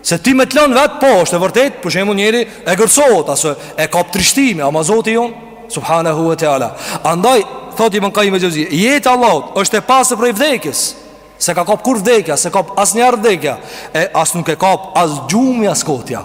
Se ti me të lënë vetë, po, është e vërtet, për shembull njeri edhe mërzitet, edhe e kap trishtimi, ama zoti jonë, subhanahu e teala. Andaj, thotë Ibn Kajjim el-Xhevzi, jeta e Allahut, është e pastër prej vdekjes, s'e ka kap kurrë vdekja, s'e kap asnjëherë vdekja, e as nuk e kap as gjumi, as kotja.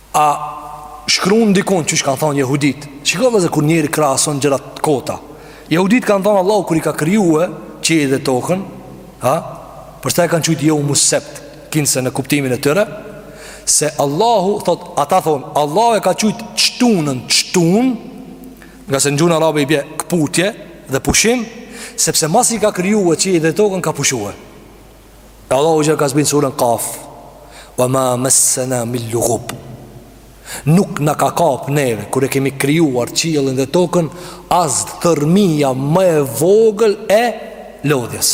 A shkruan dikun qysh kanë thonë jehuditë Shiko vllazën kur njeri krahason gjërat kot a Jehuditë kanë thonë Allahu kur i ka krijue qiejt dhe tokën ha? Për çka e kanë qujt jevmu sebt Kinse në kuptimin e tyre Se Allahu thot, Ata thonë Allahu e ka qujt shtunën shtunë Ngase në gjuhën arabe i bje këputje dhe pushim Sepse masi i ka krijue qiejt dhe tokën ka pushue E Allahu që ka zbri në surën kaf Wa ma mesena min lugub Nuk na ka kap neve Kur e kemi krijuar qiellin dhe tokën As thërmija më e vogël e lodhjes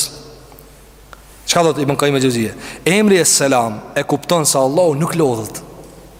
Çka thotë Ibn Kajim el Xhevzije Emri e selam e kupton se Allahu nuk lodhët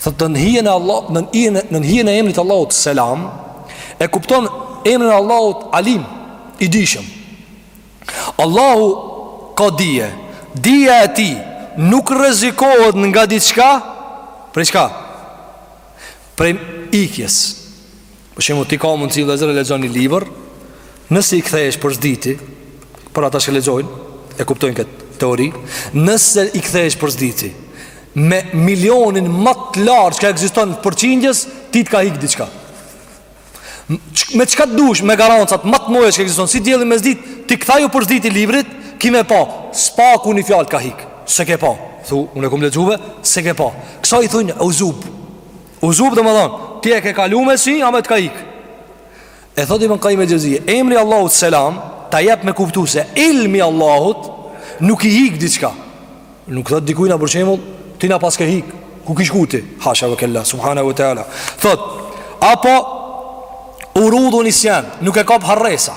Thot në hijen e Allah, në hijen në hijen e emrit t'Allahut Selam, e kupton emrin e Allahut Alim, i dijshëm. Allahu ka dije. Dija e tij nuk rrezikohet nga diçka, prej çka? Prej ikjes. Për shembull, ti ka mundësi vëllezër lexon ni libër, nëse i kthehesh për s'dyti, por ata që lexojnë e kuptojnë këtë teori, nëse i kthehesh për s'dyti me milionin më të lartë që ekziston përqindjes, ti të ka hik diçka. Me çka të dush me garancat më të mëdha që ekziston, si dielli me ditë, ti kthaju për s'dyti librit, ki me pa, s'paku një fjalë ka hik. S'e ke pa, thu, unë e kom lexu, veç s'e ke pa. Kësaj i thujnë uzub. Uzub domethonë Ti e ke kalu me sy, ama të ka hik E thot Ibn Kajim el Xhevzije Emri Allahut selam Ta jep me kuptu se ilmi Allahut Nuk i hik diçka Nuk thot dikujna për shembull Ti na paske hik Ku kishe kon ti Hasha ve kella Subhanehu ve teala Thot Apo Urudu nisjan Nuk e kap harresa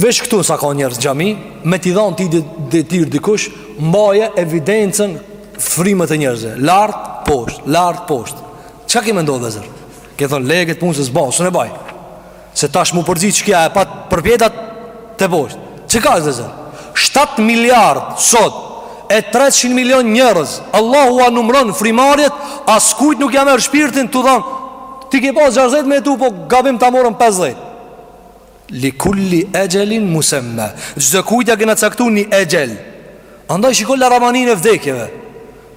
Veç këtu sa ka njerëz n'xhami, me t'i dhan ty detyrë dikush, mbaje evidencën e frymëve t' e njerëzve, lart poshtë, lart poshtë. Çka ka me ndodh nesër? Ke me thon leje këtë punë se s'ban, s'un e baj. Se tash m'u përzi kush e pat përpjetë a te poshtë. Çka ka nesër? 7 miliard sot e 300 milion njerëz. Allahu ua numron frymarrjet, askujt nuk ja merr shpirtin tu thon. Ti ke pas 60 me tu po gabim ta morën 50. Li kulli exhelin musemme Çdokujt ja kena caktu një exhel Andaj shiko laramaninë e vdekjeve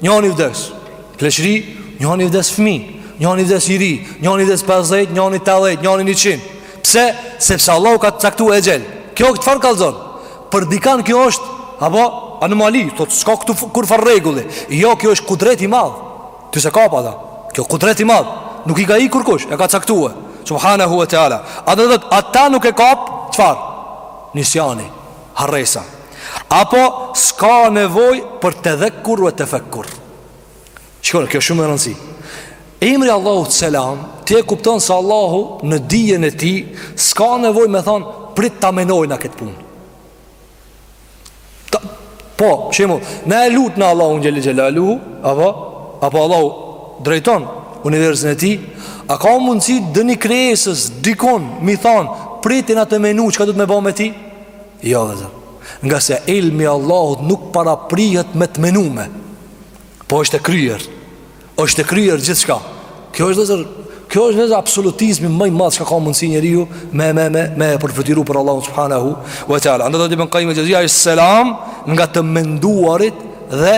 Njani vdes n'pleqri Njani vdes fmi Njani vdes i ri Njani vdes 50 Njani 80 Njani 100 Pse Sepse Allahu ka caktu exhel Kjo çfarë kallzon Për dikan kjo është Apo Anomali Thot s'ka këtu kurrfarë rregulli Jo kjo është kudret i madh Ty s'e kap ata Kjo kudret i madh Nuk i ka ik kërkush E ka caktue Subhanehu ve teala A do me thon ata nuk e kap Çfarë Nisjani Harresa Apo S'ka nevojë Për tedhekkur Ve tefekkur Shikone Kjo shumë me rëndësi Emri Allahut selam Ti e kupton se Allahu Në dijen e tij S'ka nevojë me thonë Prit ta menoj na këtë punë Ta, po, shembull, na e lutëm Allahun xhele xhelaluhu, apo, apo Allahu drejton universin e tij, a ka mundësi ndonjë krijesës, dikon, me i thanë, prit ta menoj, çka do të me bo me ty? Jo, vëllezër, ngase ilmi i Allahut nuk paraprihet me të menume, Po është e kryer. Është e kryer gjithçka. Kjo është vëllezër, kjo është vetë absolutizmi më i madh që ka mundsi njeriu me me me me përfytyru për Allahu subhanahu wa taala. Andaj thotë Ibn Kajim el Xheuzije është selam nga të menduarit dhe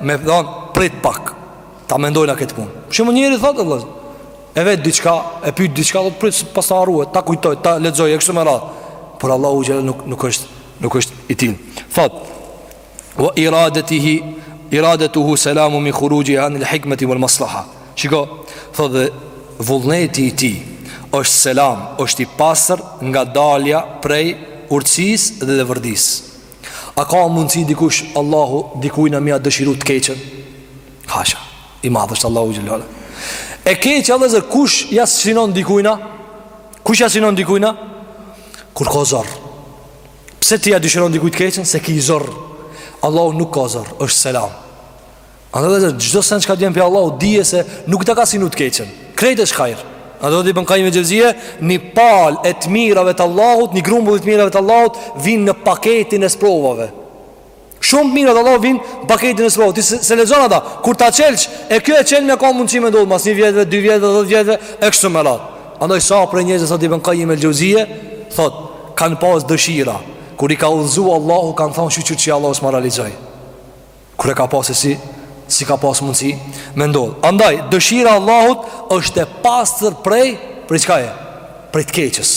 me thon prit pak. Ta mendoj na këtë punë. Shembull njeri thotë Allah. E vet diçka, e pyet diçka, thotë prit pas ta harrua, ta kujtoj, ta lexoj e kështu me radhë. Por Allahu xhel nuk nuk është nuk është i tillë. Thotë wa iradatihi iradatuhu salamu min khuruji an al hikmati wal maslaha shiko thot dhe vullneti i tij është selam, është i pastër nga dalja prej urtësisë dhe levërdisë a ka mundsi dikush Allahu dikujna me ia dëshiru të keqën hasha i madh është Allahu xhelal e keqja vëllezër kush ja synon dikujna kush ja synon dikujna kur ka zor Pse ti ja dyshiron dikujt të keqen se ki zor? Allahu nuk ka zor, është selam. Andaj vëllezër, çdo sen çka t'vjen pi Allahu, dije se nuk ta ka synu të keqen. Krejt është hajr. Andaj thotë Ibn Kajim el Xheuzije, një pal e të mirave të Allahut, një grumbull i të mirave të Allahut vijn në paketin e sprovave. Shumë t'mirat e Allahut vijn n'paketin e sprovës Ti s'e, s'e lexon ata Kur ta çelsh E kjo e çelme ka mundësi me ndodhë Mas një vjetëve, dy vjetëve, dhet vjetëve E kështu me radhë Andaj sa prej njerëzve thot Ibn Kajim el Xheuzije Thot Kanë pas dëshira Kur i ka udhëzu Allahu Kanë thonë shyqyr që Allahu s'ma realizoi Kur e ka pas e si Si ka pas mundësi Me ndodhë Andaj Dëshira e Allahut është e pastër prej Prej çka e Prej t'keqës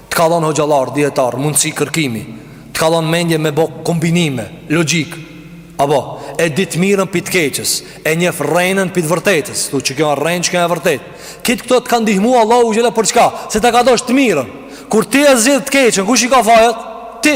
Të ka dhënë hoxhallar, dijetar, mundësi kërkimi Të ka dhënë mendje me bo kombinime, logik Apo, e di të mirën pi të keqës E njeh rrenën pi të vërtetës Thu qe kjo rrenë, qe kjo e vërtetë Krejt këto të ka ndihmu Allahu xhela për çka Se ta ka dosh të mirën Kur ti e zgjedh të keqën, kush i ka fajët? Ti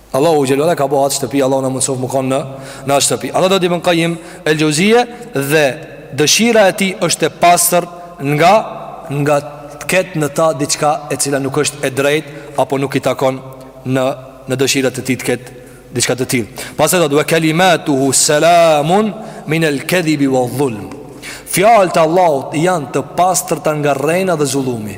Allahu xhelala ka bo atë shtëpi, Allahu na mundësoftë me kon në në atë shtëpi. Allahu thotë Ibn Kajim el Xheuzije dhe dëshira e tij është e pastër nga nga të ketë në ta diçka e cila nuk është e drejtë apo nuk i takon në në dëshirat e tij të ketë diçka të tillë. Pastaj thotë wa kalimatuhu salamun min el kadhibi wa dhulm. Fjalët e Allahut janë të pastërta nga rrena dhe zullumi.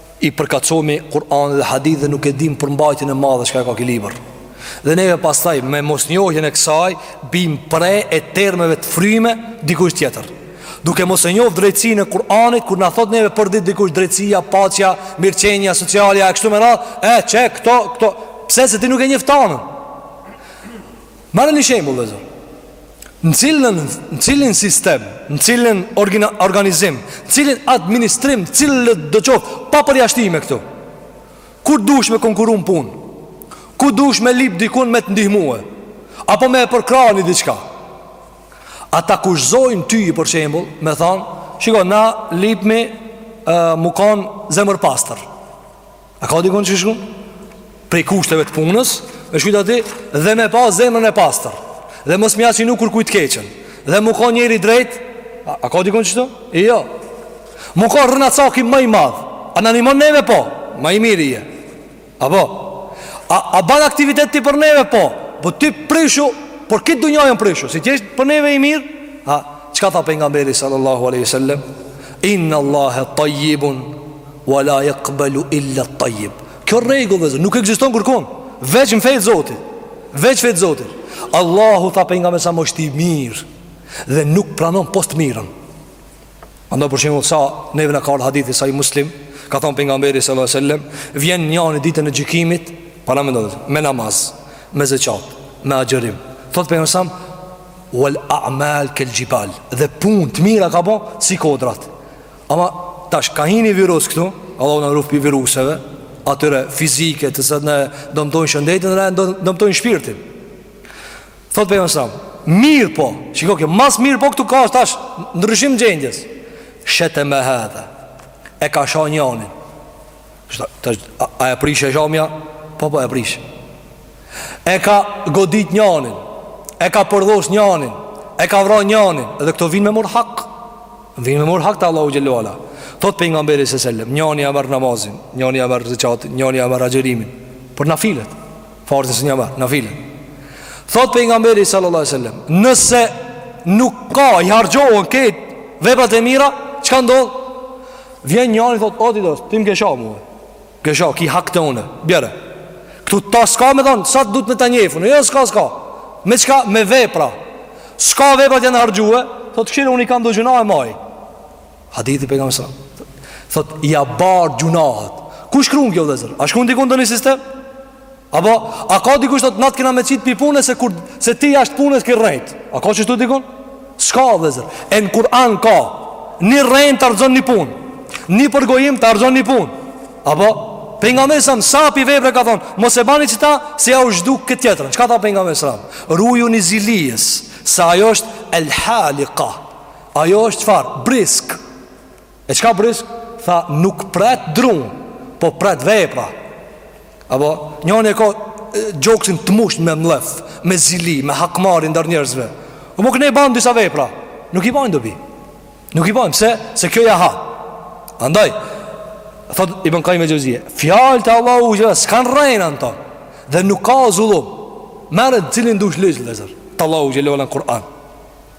i përkacomi Kur'an dhe Hadith dhe nuk e dim përmbajtjen e madhe që ka ky libër. Dhe neve pastaj me mosnjohjen e kësaj bijmë pre e termeve të fryme dikush tjetër. Duke mos e njoft drejtësinë e Kur'anit kur na thot neve përditë dikush drejtësia, paqja, mirëqenia, socialja e kështu me radhë, e qe këto këto pse se ti nuk e njeh tanën. Marr një shembull vëllezër Në cilin, në cilin sistem, në cilin organizim, në cilin administrim, në cilindo qoftë, pa përjashtime këtu. Kur dush me konkuru n'punë? Kur dush me lyp dikun me të ndihmue? Apo me e përkrah një diçka? A ta kushtëzojnë ty për shembull, me thanë, shiko, na lypmi uh, m'u kon zemër pastër. A ka dikun që shkrun? Prej kushteve të punës Me shkrujt aty Dhe me pas zemrën e pastër Dhe mos m'ja që nuk kurkujt t'keqen Dhe m'u kan njeri i drejtë A, a ka dikun qështu? Jo M'u kan rrenacaki ma i madh A na nimon neve po Ma i miri je A po A, a ban aktivitet ti për neve po Po ti prishu Por këtë dunjajën prishu Si t'jesh për neve i mirë A, çka tha pejgamberi sallallahu alejhi ve sellem Inna Allahe tajibun Wa la yaqbalu illa at-tayyib. Kjo rregull vëllezër, nuk ekziston kurkun, veç në fe të Zotit. Veç fe të Zotit. Allahu tha pejgamberi alejhi selam është i mirë dhe nuk pranon pos t'mirën. Andaj për shembull sa neve na ka ardh hadithi Sahih Muslim, ka thënë pejgamberi sallallahu alajhi wasallam, vjen njani ditën e gjykimit, paramendo me namaz, me zeqat, me agjërim. Thot pejgamberi alejhi selam wal a'mal kal jibal. Dhe punë të mira ka bo si kodrat. Ama tash ka hi një virus këtu Allahu na rujt prej viruseve Atyre fizike të cilat na dëmtojnë shëndetin e na dëmtojnë shpirtin Thot pejgamberi alejhi selam Mirëpo Shiko kjo Mas mirëpo këtu ka tash ndryshim gjendjes Sheteme hadha E ka sha njanin Tash A e prish e shamja Po po e prish E ka godit njanin E ka përdhos njanin E ka vra njanin Dhe këto vijnë me mor hak Vijnë me mor hak te Allahu xhel-le ve ala Thot pejgamberi alejhi selam Njani ia merr namazin Njani ia merr zeqatin Njani ia merr agjërimin Por nafilet Farzin s'ia merr Nafilet Thot pejgamberi sallallahu alejhi ve sellem Nëse nuk ka i harxhohen këto Veprat e mira Çka ndodh Vjen njani thot O ti dost Ti më ke sha mu Ke sha, ki hak te une, bjere Këtu tash s'ka me thonë, sa të duhet me ta njehun jo, s'ka, s'ka Me çka, me vepra S'ka vepra të janë harxhue Thot, kshyre, unë i kam do gjyna e maj Hadithi pejgamberit alejhi selam Thot, ia bart gjynahet Ku shkrun kjo vëllezër? A shkrun dikun ndonjë sistem? Apo, a ka dikush thot na t'kena me qitë pi punës se, kur, se ti jashtë punës ke rrejt? A ka qështu dikun? S'ka vllezër. E në Kur'an ka, një rrenë ta rrëzon një punë, një përgojim ta rrëzon një punë. Apo, Pejgamberi alejhi selam, sa për vepre ka thonë, mos e bani qëta, se ja zhduk këtë tjetrën. Çka tha Pejgamberi alejhi selam? Rujuni zilisë, se ajo është el halika. Ajo është çfarë, brisk. E çka brisk? Tha nuk pret drun Po pret vepra Apo njën e ka gjoksin të mushun me mllef Me zili, me hakmarrje ndaj njerëzve O po këne i banë disa vepra Nuk i banë dobi Nuk i banë, pse, se kjo ja ha Andaj Thot Ibn Kajjim el Xhevzije Fjalët e Allahut xhelale s'kan rrena në ta Dhe nuk ka zullum Merre cilin dush vllezër Thot Allahu xhelale në Kur'an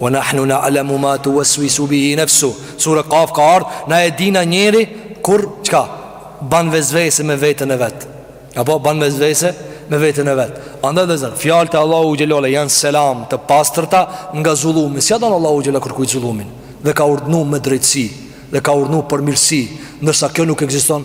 Wa nahnu na'lamu ma tuwaswisu bihi nafsu. Sura Qaf ka ardh, na e dina njeri kur çka ban vezvese me veten e vet. Apo ban vezvese me veten e vet. Andaj vllezër, fjalët e Allahu xhelale janë selam të pastërta nga zullumi. S'ia don Allahu xhelale kurkujt zullumin dhe ka urdhnu me drejtësi dhe ka urdhnu për mirësi, ndërsa kjo nuk ekziston.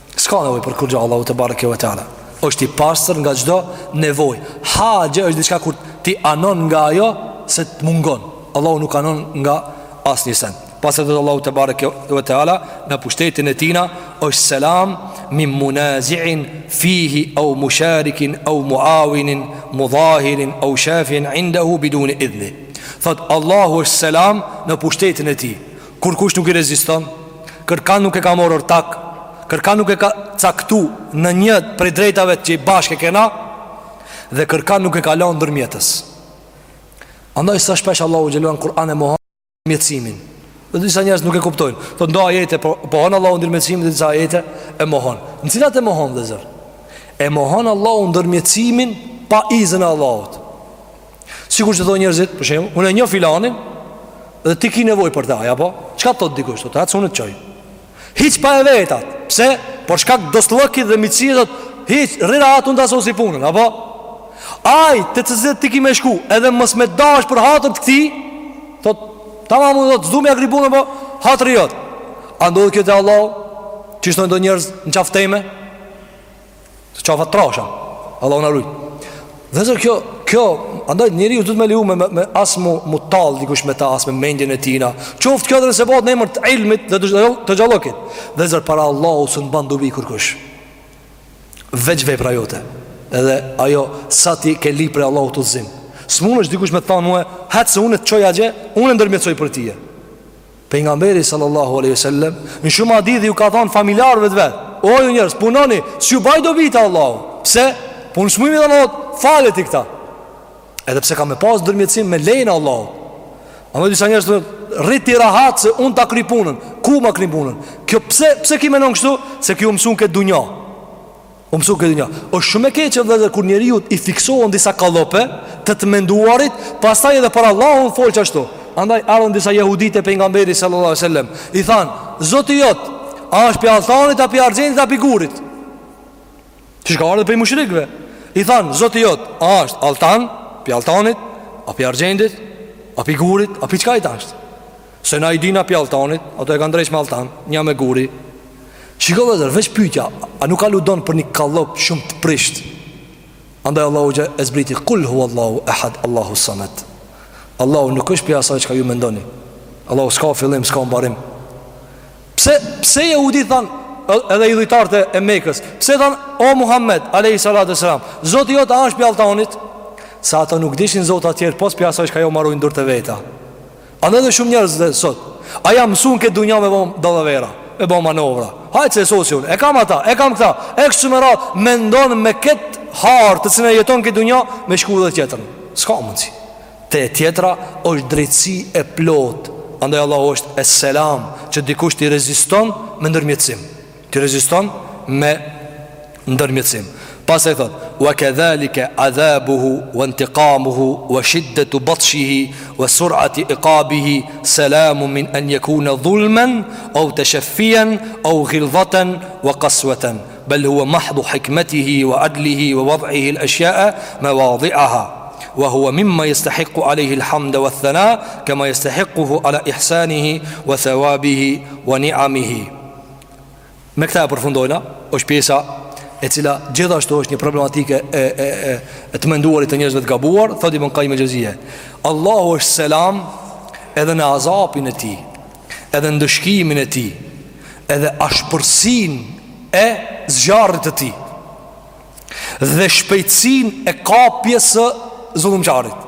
S'ka nevoj për kurgja Allahu tebareke ve teala është i pastër nga çdo nevoj Haxhe është diçka kur ti anon nga ajo se të mungon Allahu nuk anon nga asnjë sen Pastër Thot Allahu tebareke ve teala Në pushtetin e tina është selam Min munazi'in fihi au musharikin au muawinin Mudhahirin au shafi'in indahu biduni idhni Thot Allahu është selam në pushtetin e tij Kurkush nuk i reziston, kërkan nuk e ka marrë ortak, kërkan nuk e ka caktu në një prej drejtave që i bashkë e kena, dhe kërkan nuk e ka lanë ndërmjetës. Andaj sa shpesh Allahu xhelale n'Kur'an e mohon ndërmjetësimin. Dhe disa njerëz nuk e kuptojnë. Thot n'do ajete, po, pohon Allahu ndërmjetësimin dhe disa ajete e mohon. Në cilat e mohon vllezër? E mohon Allahu ndërmjetësimin pa iznin e Allahut. Sikur që thonë njerëzit, për shembull, unë e njoh filanin dhe ti ke nevojë për ta, apo? Çka thot dikush? Thotë, "Hec se unë të çoj." Hiç pa e vet atë. Pse? Për shkak dostllëkit dhe miqsisë thot hiç rri rahat un ta sosi punën, apo? Ai te cili ti ke me shku, edhe mos me dash për hatër të këtij. Thot, "Tamam, unë s'du me ja kry punën, po hatri jot." A ndodh kjo te Allahu? Qysh thon do njerëz në qaf teme? Ç'qafa t'trasha Allahu na rujt Vllezër kjo, kjo Andaj njeriu s'duhet me leju me, me, me as m'u, m'u tall Dikush me ta as me mendjen e tina Qoftë kjo dhe nëse bëhet në emër të ilmit dhe të hoxhallëkit Vllezër para Allahut s'mun ban dobi kërkush Veç vepra jote Edhe ajo sa ti ke leje prej Allahut izën S'munet dikush me thanë mue Hec se unë të çoj atje Unë ndërmjetësoj për tije Pejgamberi sallallahu alaihi wasallam në shumë hadithe ju ka thënë familjarëve të vet, o ju njerëz, punoni, s'ju baj dobi te Allahu. Pse? Po unë s'muj me i thanë Zot, fale ti këta. Edhe pse ka me pas ndërmjetësim me lejen e Allahut. Ama disa njerëz rri ti rahat se unë ta kry punën. Ku ma kry punën? Kjo pse, pse ky menon kështu? Se ky u mësu n'këtë dunja. U mësu n'këtë dunja është shumë e keqe vëllezër kur njeriut i fiksohen disa kallëpe Të të menduarit Pastaj edhe për Allahun fol qashtu Andaj ardhën disa jehudi te Pejgamberi sallallahu sallam I thanë Zoti jot A është pi altanit a pi argjentit a pi gurit Çka ardhën prej mushrikve I thanë Zoti jot A është altan pi altanit A pi argjentit A pi gurit A pi çkajt është Se na i dina pi altanit Ata e kanë ndreq me altan Nja me guri Shiko vëllezër, veç pytja A nuk aludon për një kallëp shumë të prishtë Andaj Allahu xhele e zbriti Kul hu Allahu ehad Allahu samed Allahu nuk është pi asaj çka ju mendoni Allahu s'ka fillim, s'ka mbarim Pse, pse jehudit thanë Edhe idhujtarët e Mekës Pse thanë, o Muhammed, alejhi salatu selam Zoti jot ashtë pi altanit Se ata nuk dishin zota tjerë Pos pi asaj çka jua marojnë durt e veta Andaj edhe shumë njerëz edhe sot A janë mësu n'këtë dunja me bo dallavera Me bo manovra Hajt se e sosi unë E kam ata, e kam këta E kështu me radhë Mendon me këtë harë Të cilën e jeton këtë dunja Me shku edhe n'tjetrën S'ka mundësi Te tjetra është drejtësi e plotë Andaj Allahu është Es-Selam Që dikush t'i reziston Me ndërmjetësim Të i reziston me ndërmjëtësim Pas e këtë, وكذلك عذابه وانتقامه وشدة بطشه وسرعة إقابه سلام من أن يكون ظلما أو تشفيا أو غلظة وقسوة بل هو محض حكمته وعدله ووضعه الأشياء مواضعها وهو مما يستحق عليه الحمد والثناء كما يستحقه على إحسانه وثوابه ونعمه Me këta e përfundojna, është pjesa e cila gjithashtu është një problematikë e, e, e, e të menduarit të njerëzve të gabuar, thotë Ibn Kajim el-Xhevzije. Allahu është selam edhe në azabin e tij, edhe në ndëshkimin e tij, edhe ashpërsinë e zjarrit të tij, dhe shpejtsinë e kapjes së zullumqarit.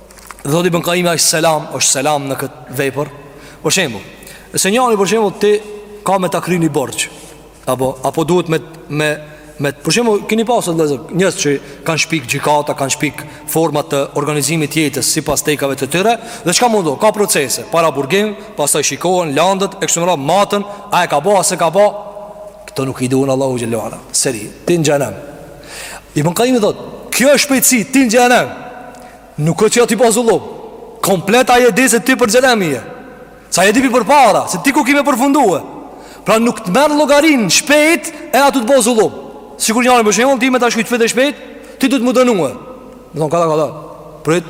Dhe thotë Ibn Kajimi Es-Selam është selam në këtë vepër Për shembull Nëse njani për shembull ty ka me ta kry një borxh Apo, apo duhet me, me, me Për shembull kini pas vëllezër Njerëz që kanë shpik gjykata, kanë shpik forma të organizimit të jetës Sipas tekave të tyre Dhe çka mundu, ka procese Paraburgim, pastaj shikohen, landët, e kështu me radhë maten A e ka bo, a s'e ka bo Këto nuk i duhen Allahut xhelle ue ala Seri, ti në xhehenem Ibn Kajimi thotë Kjo shpejtësi, ti në xhehenem Nuk o që ai t'i bon zullum Komplet ai e di se ti për xhehenem je Se ai e di pi përpara Se ti ku ki me përfundue Pra nuk të merr llogarinë shpejt E aty të bon zullum Sikur njerëz për shembull Ty me ta shkrujt fit e shpejt Ti duhet me u dënue Me thanë kadal kadal Prit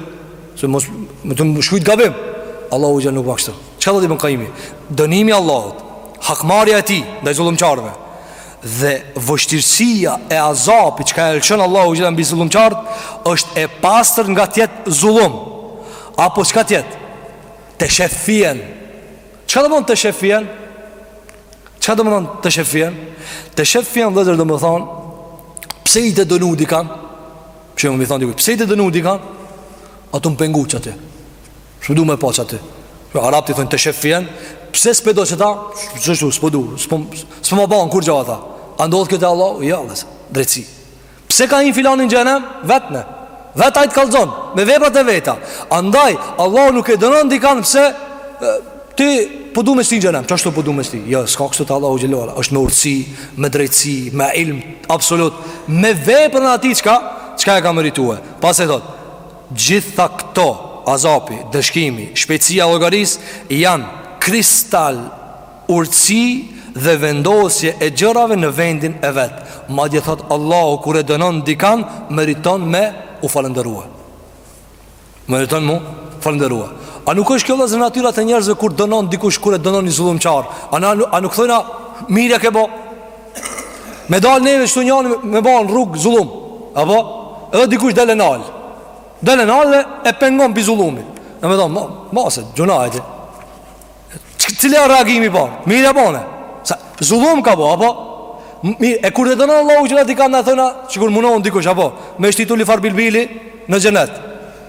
Se mos Më të më shkrujt gabim Allahu xhele nuk ban kshtu Çka thotë Ibn Kajimi Dënimi i Allahut Hakmarrja e tij Ndaj zullumqarëve Dhe vështirësia e azapit që ka e lëshën Allah u gjitha në bizë qartë është e pastër nga tjetë zullum Apo që ka tjetë? Të shefien Që ka të mund të shefien? Që ka të mund të shefien? Të shefien dhe zërë dhe më thonë Pse i të dënu di kanë? Që më thonë dikush, pse i të dënu di kanë? A të më pengu që atë S'e du me pa qaty pra, arabët i thonë tesheffijen Pse s'pe do qita Qashtu, s'po du S'po më banë kur gjo ata A ndodh kjo te Allahu Jo, jo, dhe drejtësi Pse ka hi filani n'xhenem Vetë me Vetë ai t'kallxon Me veprat e veta Andaj, Allahu nuk e dënon dikan Pse Ty po du me t'shti n'xhenem Qashtu po du me t'shti Jo, jo, s'ka kështu te Allahu xhele ala është me urtësi Me drejtësi Me ilm Absolut Me veprën e atij çka Çka e ka meritue Pastaj thotë Gjitha këto, azapi, ndëshkimi, shpejtësia e llogarisë, janë kristal urtësi dhe vendosje e gjërave në vendin e vet. Madje thotë Allahu kur e dënon dikand, meriton me u falënderue. Meriton m'u falënderue. A nuk është kjo vëllezër natyra e njerëzve kur dënon dikush kur e dënon një zullumqar? A a nuk thojnë mirë ja ke bo? Me dalë neve qitu njani me ba në rrugë zullum Apo Edhe dikush del e nal Del e nal dhe e pengon pi zullumi E me do ma, masë, gjuna e ti Cili a reagimi po Mirë ja boni Se, Zullum ka bo, apo Mirë, e kur e dënon Allahu xhele ala dikan me thënë Sikur munohen dikush, apo Me shti turlifar bilbili në xhenet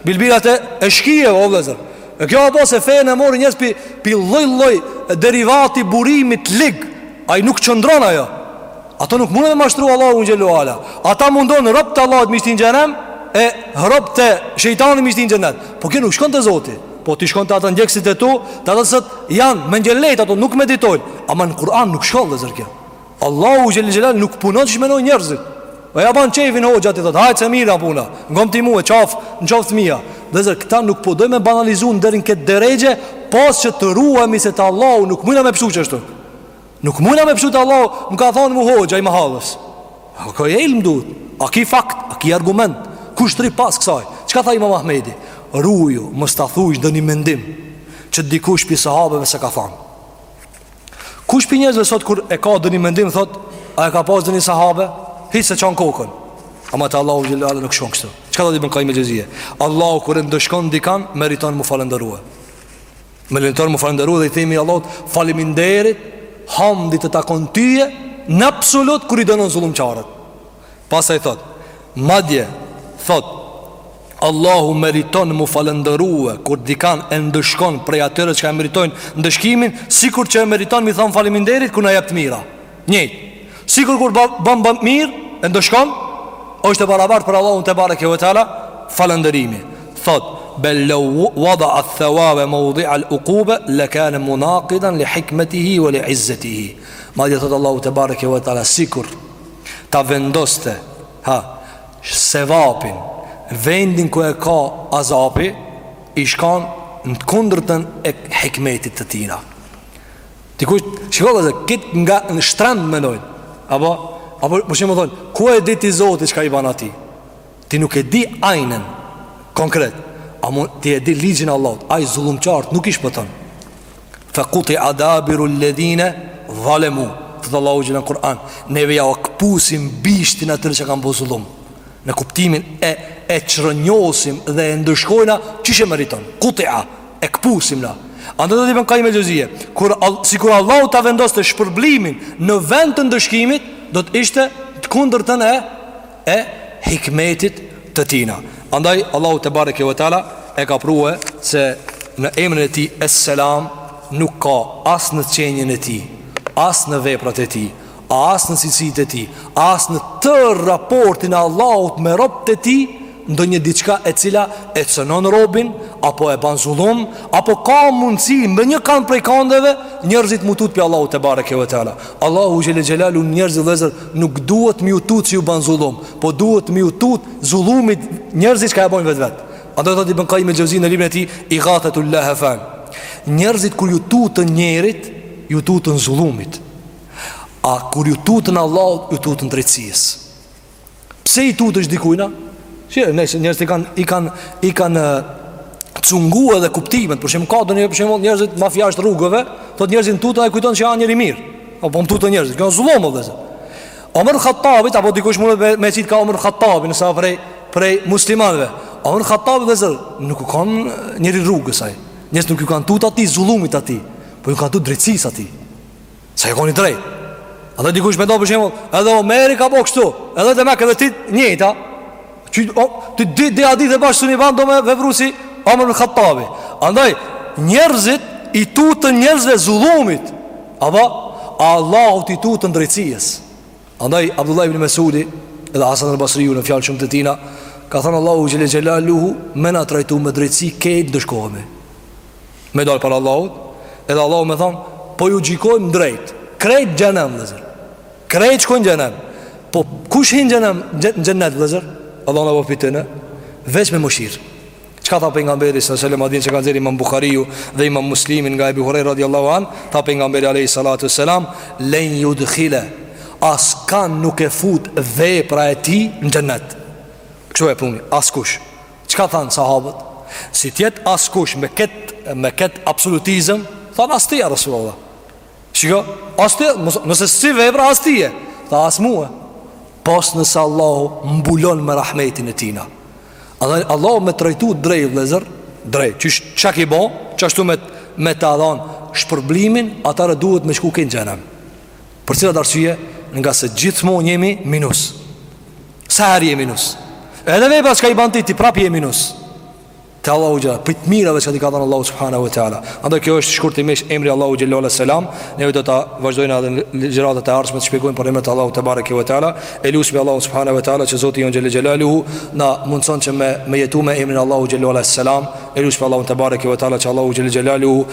Bilbilat e shkijeve o vëllezër. E kjo apo se fenë e mori njerëz pi pi lloj lloj derivati burimit lig. Ai nuk qëndron ajo. Ato nuk munden me mashtru Allahun xhele ala. Ata mundohen robtë e Allahut me i shti n'xhenem e robtë e shejtanit me i shti n'xhenet. Po kjo nuk shkon te Zoti. Po ti shkon te ata ndjekësit e tu, te ata sot janë mendjelehtë ata nuk meditojnë, ama në Kur'an nuk shkon vëllezër kjo. Allahu xhele ala nuk punon që shmenoj njërzit O ja ban qefin hoxha t'i thot Hajtë se mirë a puna Ngom ti mu e qaf në qaftë mija Vëllezër këta nuk po doj me banalizu deri n'këtë derexhe Pas që të ruhemi se te Allahu nuk mujna me pshtu qashtu Nuk mujna me pshtu te Allahu Më ka thonë mu hoxha i mahallës A ka ilm duhet A ki fakt, a ki argument Kush rri pas kësaj Çka tha imam Ahmedi Ruju, mos ta thuj doni mendim Që dikush pi sahabeve s'e ka thonë Kush pi njerëzve sot kur e ka doni mendim thot A e ka pas doni sahabe Hiç s'e çan kokën Ama te Allahu xhele ala nuk shkon kështu Çkado që bon ka përgjegjësi Allahu kur e ndëshkon dikan Meriton m'u falënderue Meriton m'u falënderue dhe i themi Allahut Faliminderit Hamdi të takon tyje Në absolut kur i dënon zullumqarët Pastaj thotë, madje thotë, Allahu meriton mu falëndërue kur dikan e ndëshkon prej atyre çka e meritojnë ndëshkimin, sikur që e meriton mi thonë faliminderit kur na jep të mira. Njëjtë, sikur kur bën bën mirë, e ndëshkon, është e barabartë për Allahun tebareke ve teala, falëndërimi. Thotë, bel lau wada ath thawaba mawdi al uquba lakana munaqidan li hikmatihi wa li izzatihi madje thot Allahu tebareke ve teala sikur ta vendoste ha sevapin vendin ku e ka azapi i shkon në të kundërtën e hikmetit të tina dikush shikon edhe kit nga në shtrend menojnë apo, apo për shembull thonë ku e di ti Zoti çka i ban atij ti nuk e di ajnen konkret ama ti e di ligjin e Allahut ai zullumqart nuk i shpëton Fa kutia dabiru ledhine Dhalemu thotë Allahu xhele në Kur'an Neve jau këpusim bishtin atyre që kanë bo zullum Në kuptimin e, e çrrënjosim dhe e ndëshkojna qysh e meriton? Kutia, e këpusim na Andaj thotë Ibn Kajim el Xhevzije kur, sikur Allahu ta vendoste shpërblimin Në vend të ndëshkimit Do të ishte të kundërtën e e hikmetit të tina Andaj Allahu tebareke ve teala e ka prue se në emrin e tij es selam nuk ka as në qenien e tij As në veprat e tij as në cilësitë e tij as në tërë raportin e Allahut me robt e tij ndonjë diçka e cila e cënon robin Apo e ban zullum Apo ka mundësi me një kand prej kandeve Njërzit m'u tut prej Allahut tebareke ve teala Allahu xhele xhelaluhu njerëzit vëllazër nuk duhet me ju tut se ju ban zullum, po duhet me ju tut zullumit njerëzit çka e bojnë vetvet. Andaj thotë Ibn Kajim el Xhevzi në librin e tij Ighathatul Lahfan. Njerëzit kur ju tutën njerit, ju tutën zullumit. A kur ju tutën Allahut, ju tutën drejtësisë. Pse i tutësh dikujna? Si, nëse njerëzit i kanë i kanë i kanë cungu edhe kuptimet, për shembull ka ndonjë për shembull njerëz mafiash të rrugëve, thotë njerëzit m'tutën e kujton se jam njeri i mirë. Apo po tutën njerëzit, kjo është zullum vëllazër. Omer Khattabi apo dikush mund të më thit ka Omer Khattabi nëse afre prej muslimanëve. Omer Khattabi vëllazër nuk u kanë njeri i rrugës ai. Njerëzit nuk ju kanë tut atij zullumit atij, po ju kanë tut drejtësisë atij. Se u kon i drejt Andaj dikush mendon për shembull edhe Omeri ka bo kështu Edhe demek edhe ti njëjta Që o Ti di di adit e bashkë së një vend Do me vepru si Omer ibn Khattabi Andaj Njerëzit i tutën njerëzve zullumit ama Allahut i tutën drejtësisë Andaj Abdullah ibn Mesudi Edhe Hasan el Basriu në fjalë shumë të tina Ka thënë Allahu xhele xhelaluhu me na trajtu me drejtësi krejt ndëshkohemi Me dalë para Allahut Edhe Allahut me thanë Po ju gjikojmë drejt Krejt xhenem vllezër Krejt shkojnë xhenem Po kush hin n'xhenet vllezër Allahu na e boftë neve Veç me mëshirë Çka tha pejgamberi sallallahu alejhi ve sellem hadithin Që e kanë nxjerr imam Buhariu dhe imam Muslimi Nga Ebi Hurejra radiallahu anh Tha pejgamberi alejhi salatu selam Len judhile Askan nuk e fut vepra e tij në xhennet Kështu e puni Askush Çka thanë sahabët? Si t'jetë askush me ketë me ketë absolutizëm, thanë as ti ja Resulullah. Shiko, as tija, nëse si vepra as tija, tha as mue. Pos nëse Allahu mbulon me rahmetin e tina. Edhe Allahu me trajtu drej vllezër, drej, qysh çka ki bo, qashtu me, me ta dhan shpërblimin, atëherë duhet me shku n'xhenem. Për cilat arsye? Ngase gjithmonë jemi minus. Sa herë jemi minus? Edhe vepra që i bën ti, ti prap je minus. Te Allahu xhele, prej t'mirave që t'i ka dhënë Allahu subhanahu wa taala. Andaj kjo është shkurtimisht emri i Allahut xhele ala Selam. Ne do ta vazhdojmë edhe në ligjëratat e ardhshme të shpjegojmë për emrat e Allahut tebareke ve taala. E lusmi Allahun subhanahu wa taala që Zoti i jonë xhelaluhu na mundson që me me jetu me emrin e Allahut xhele ala Selam. E lusmi Allahun tebareke ve taala që Allahu xhele xhelaluhu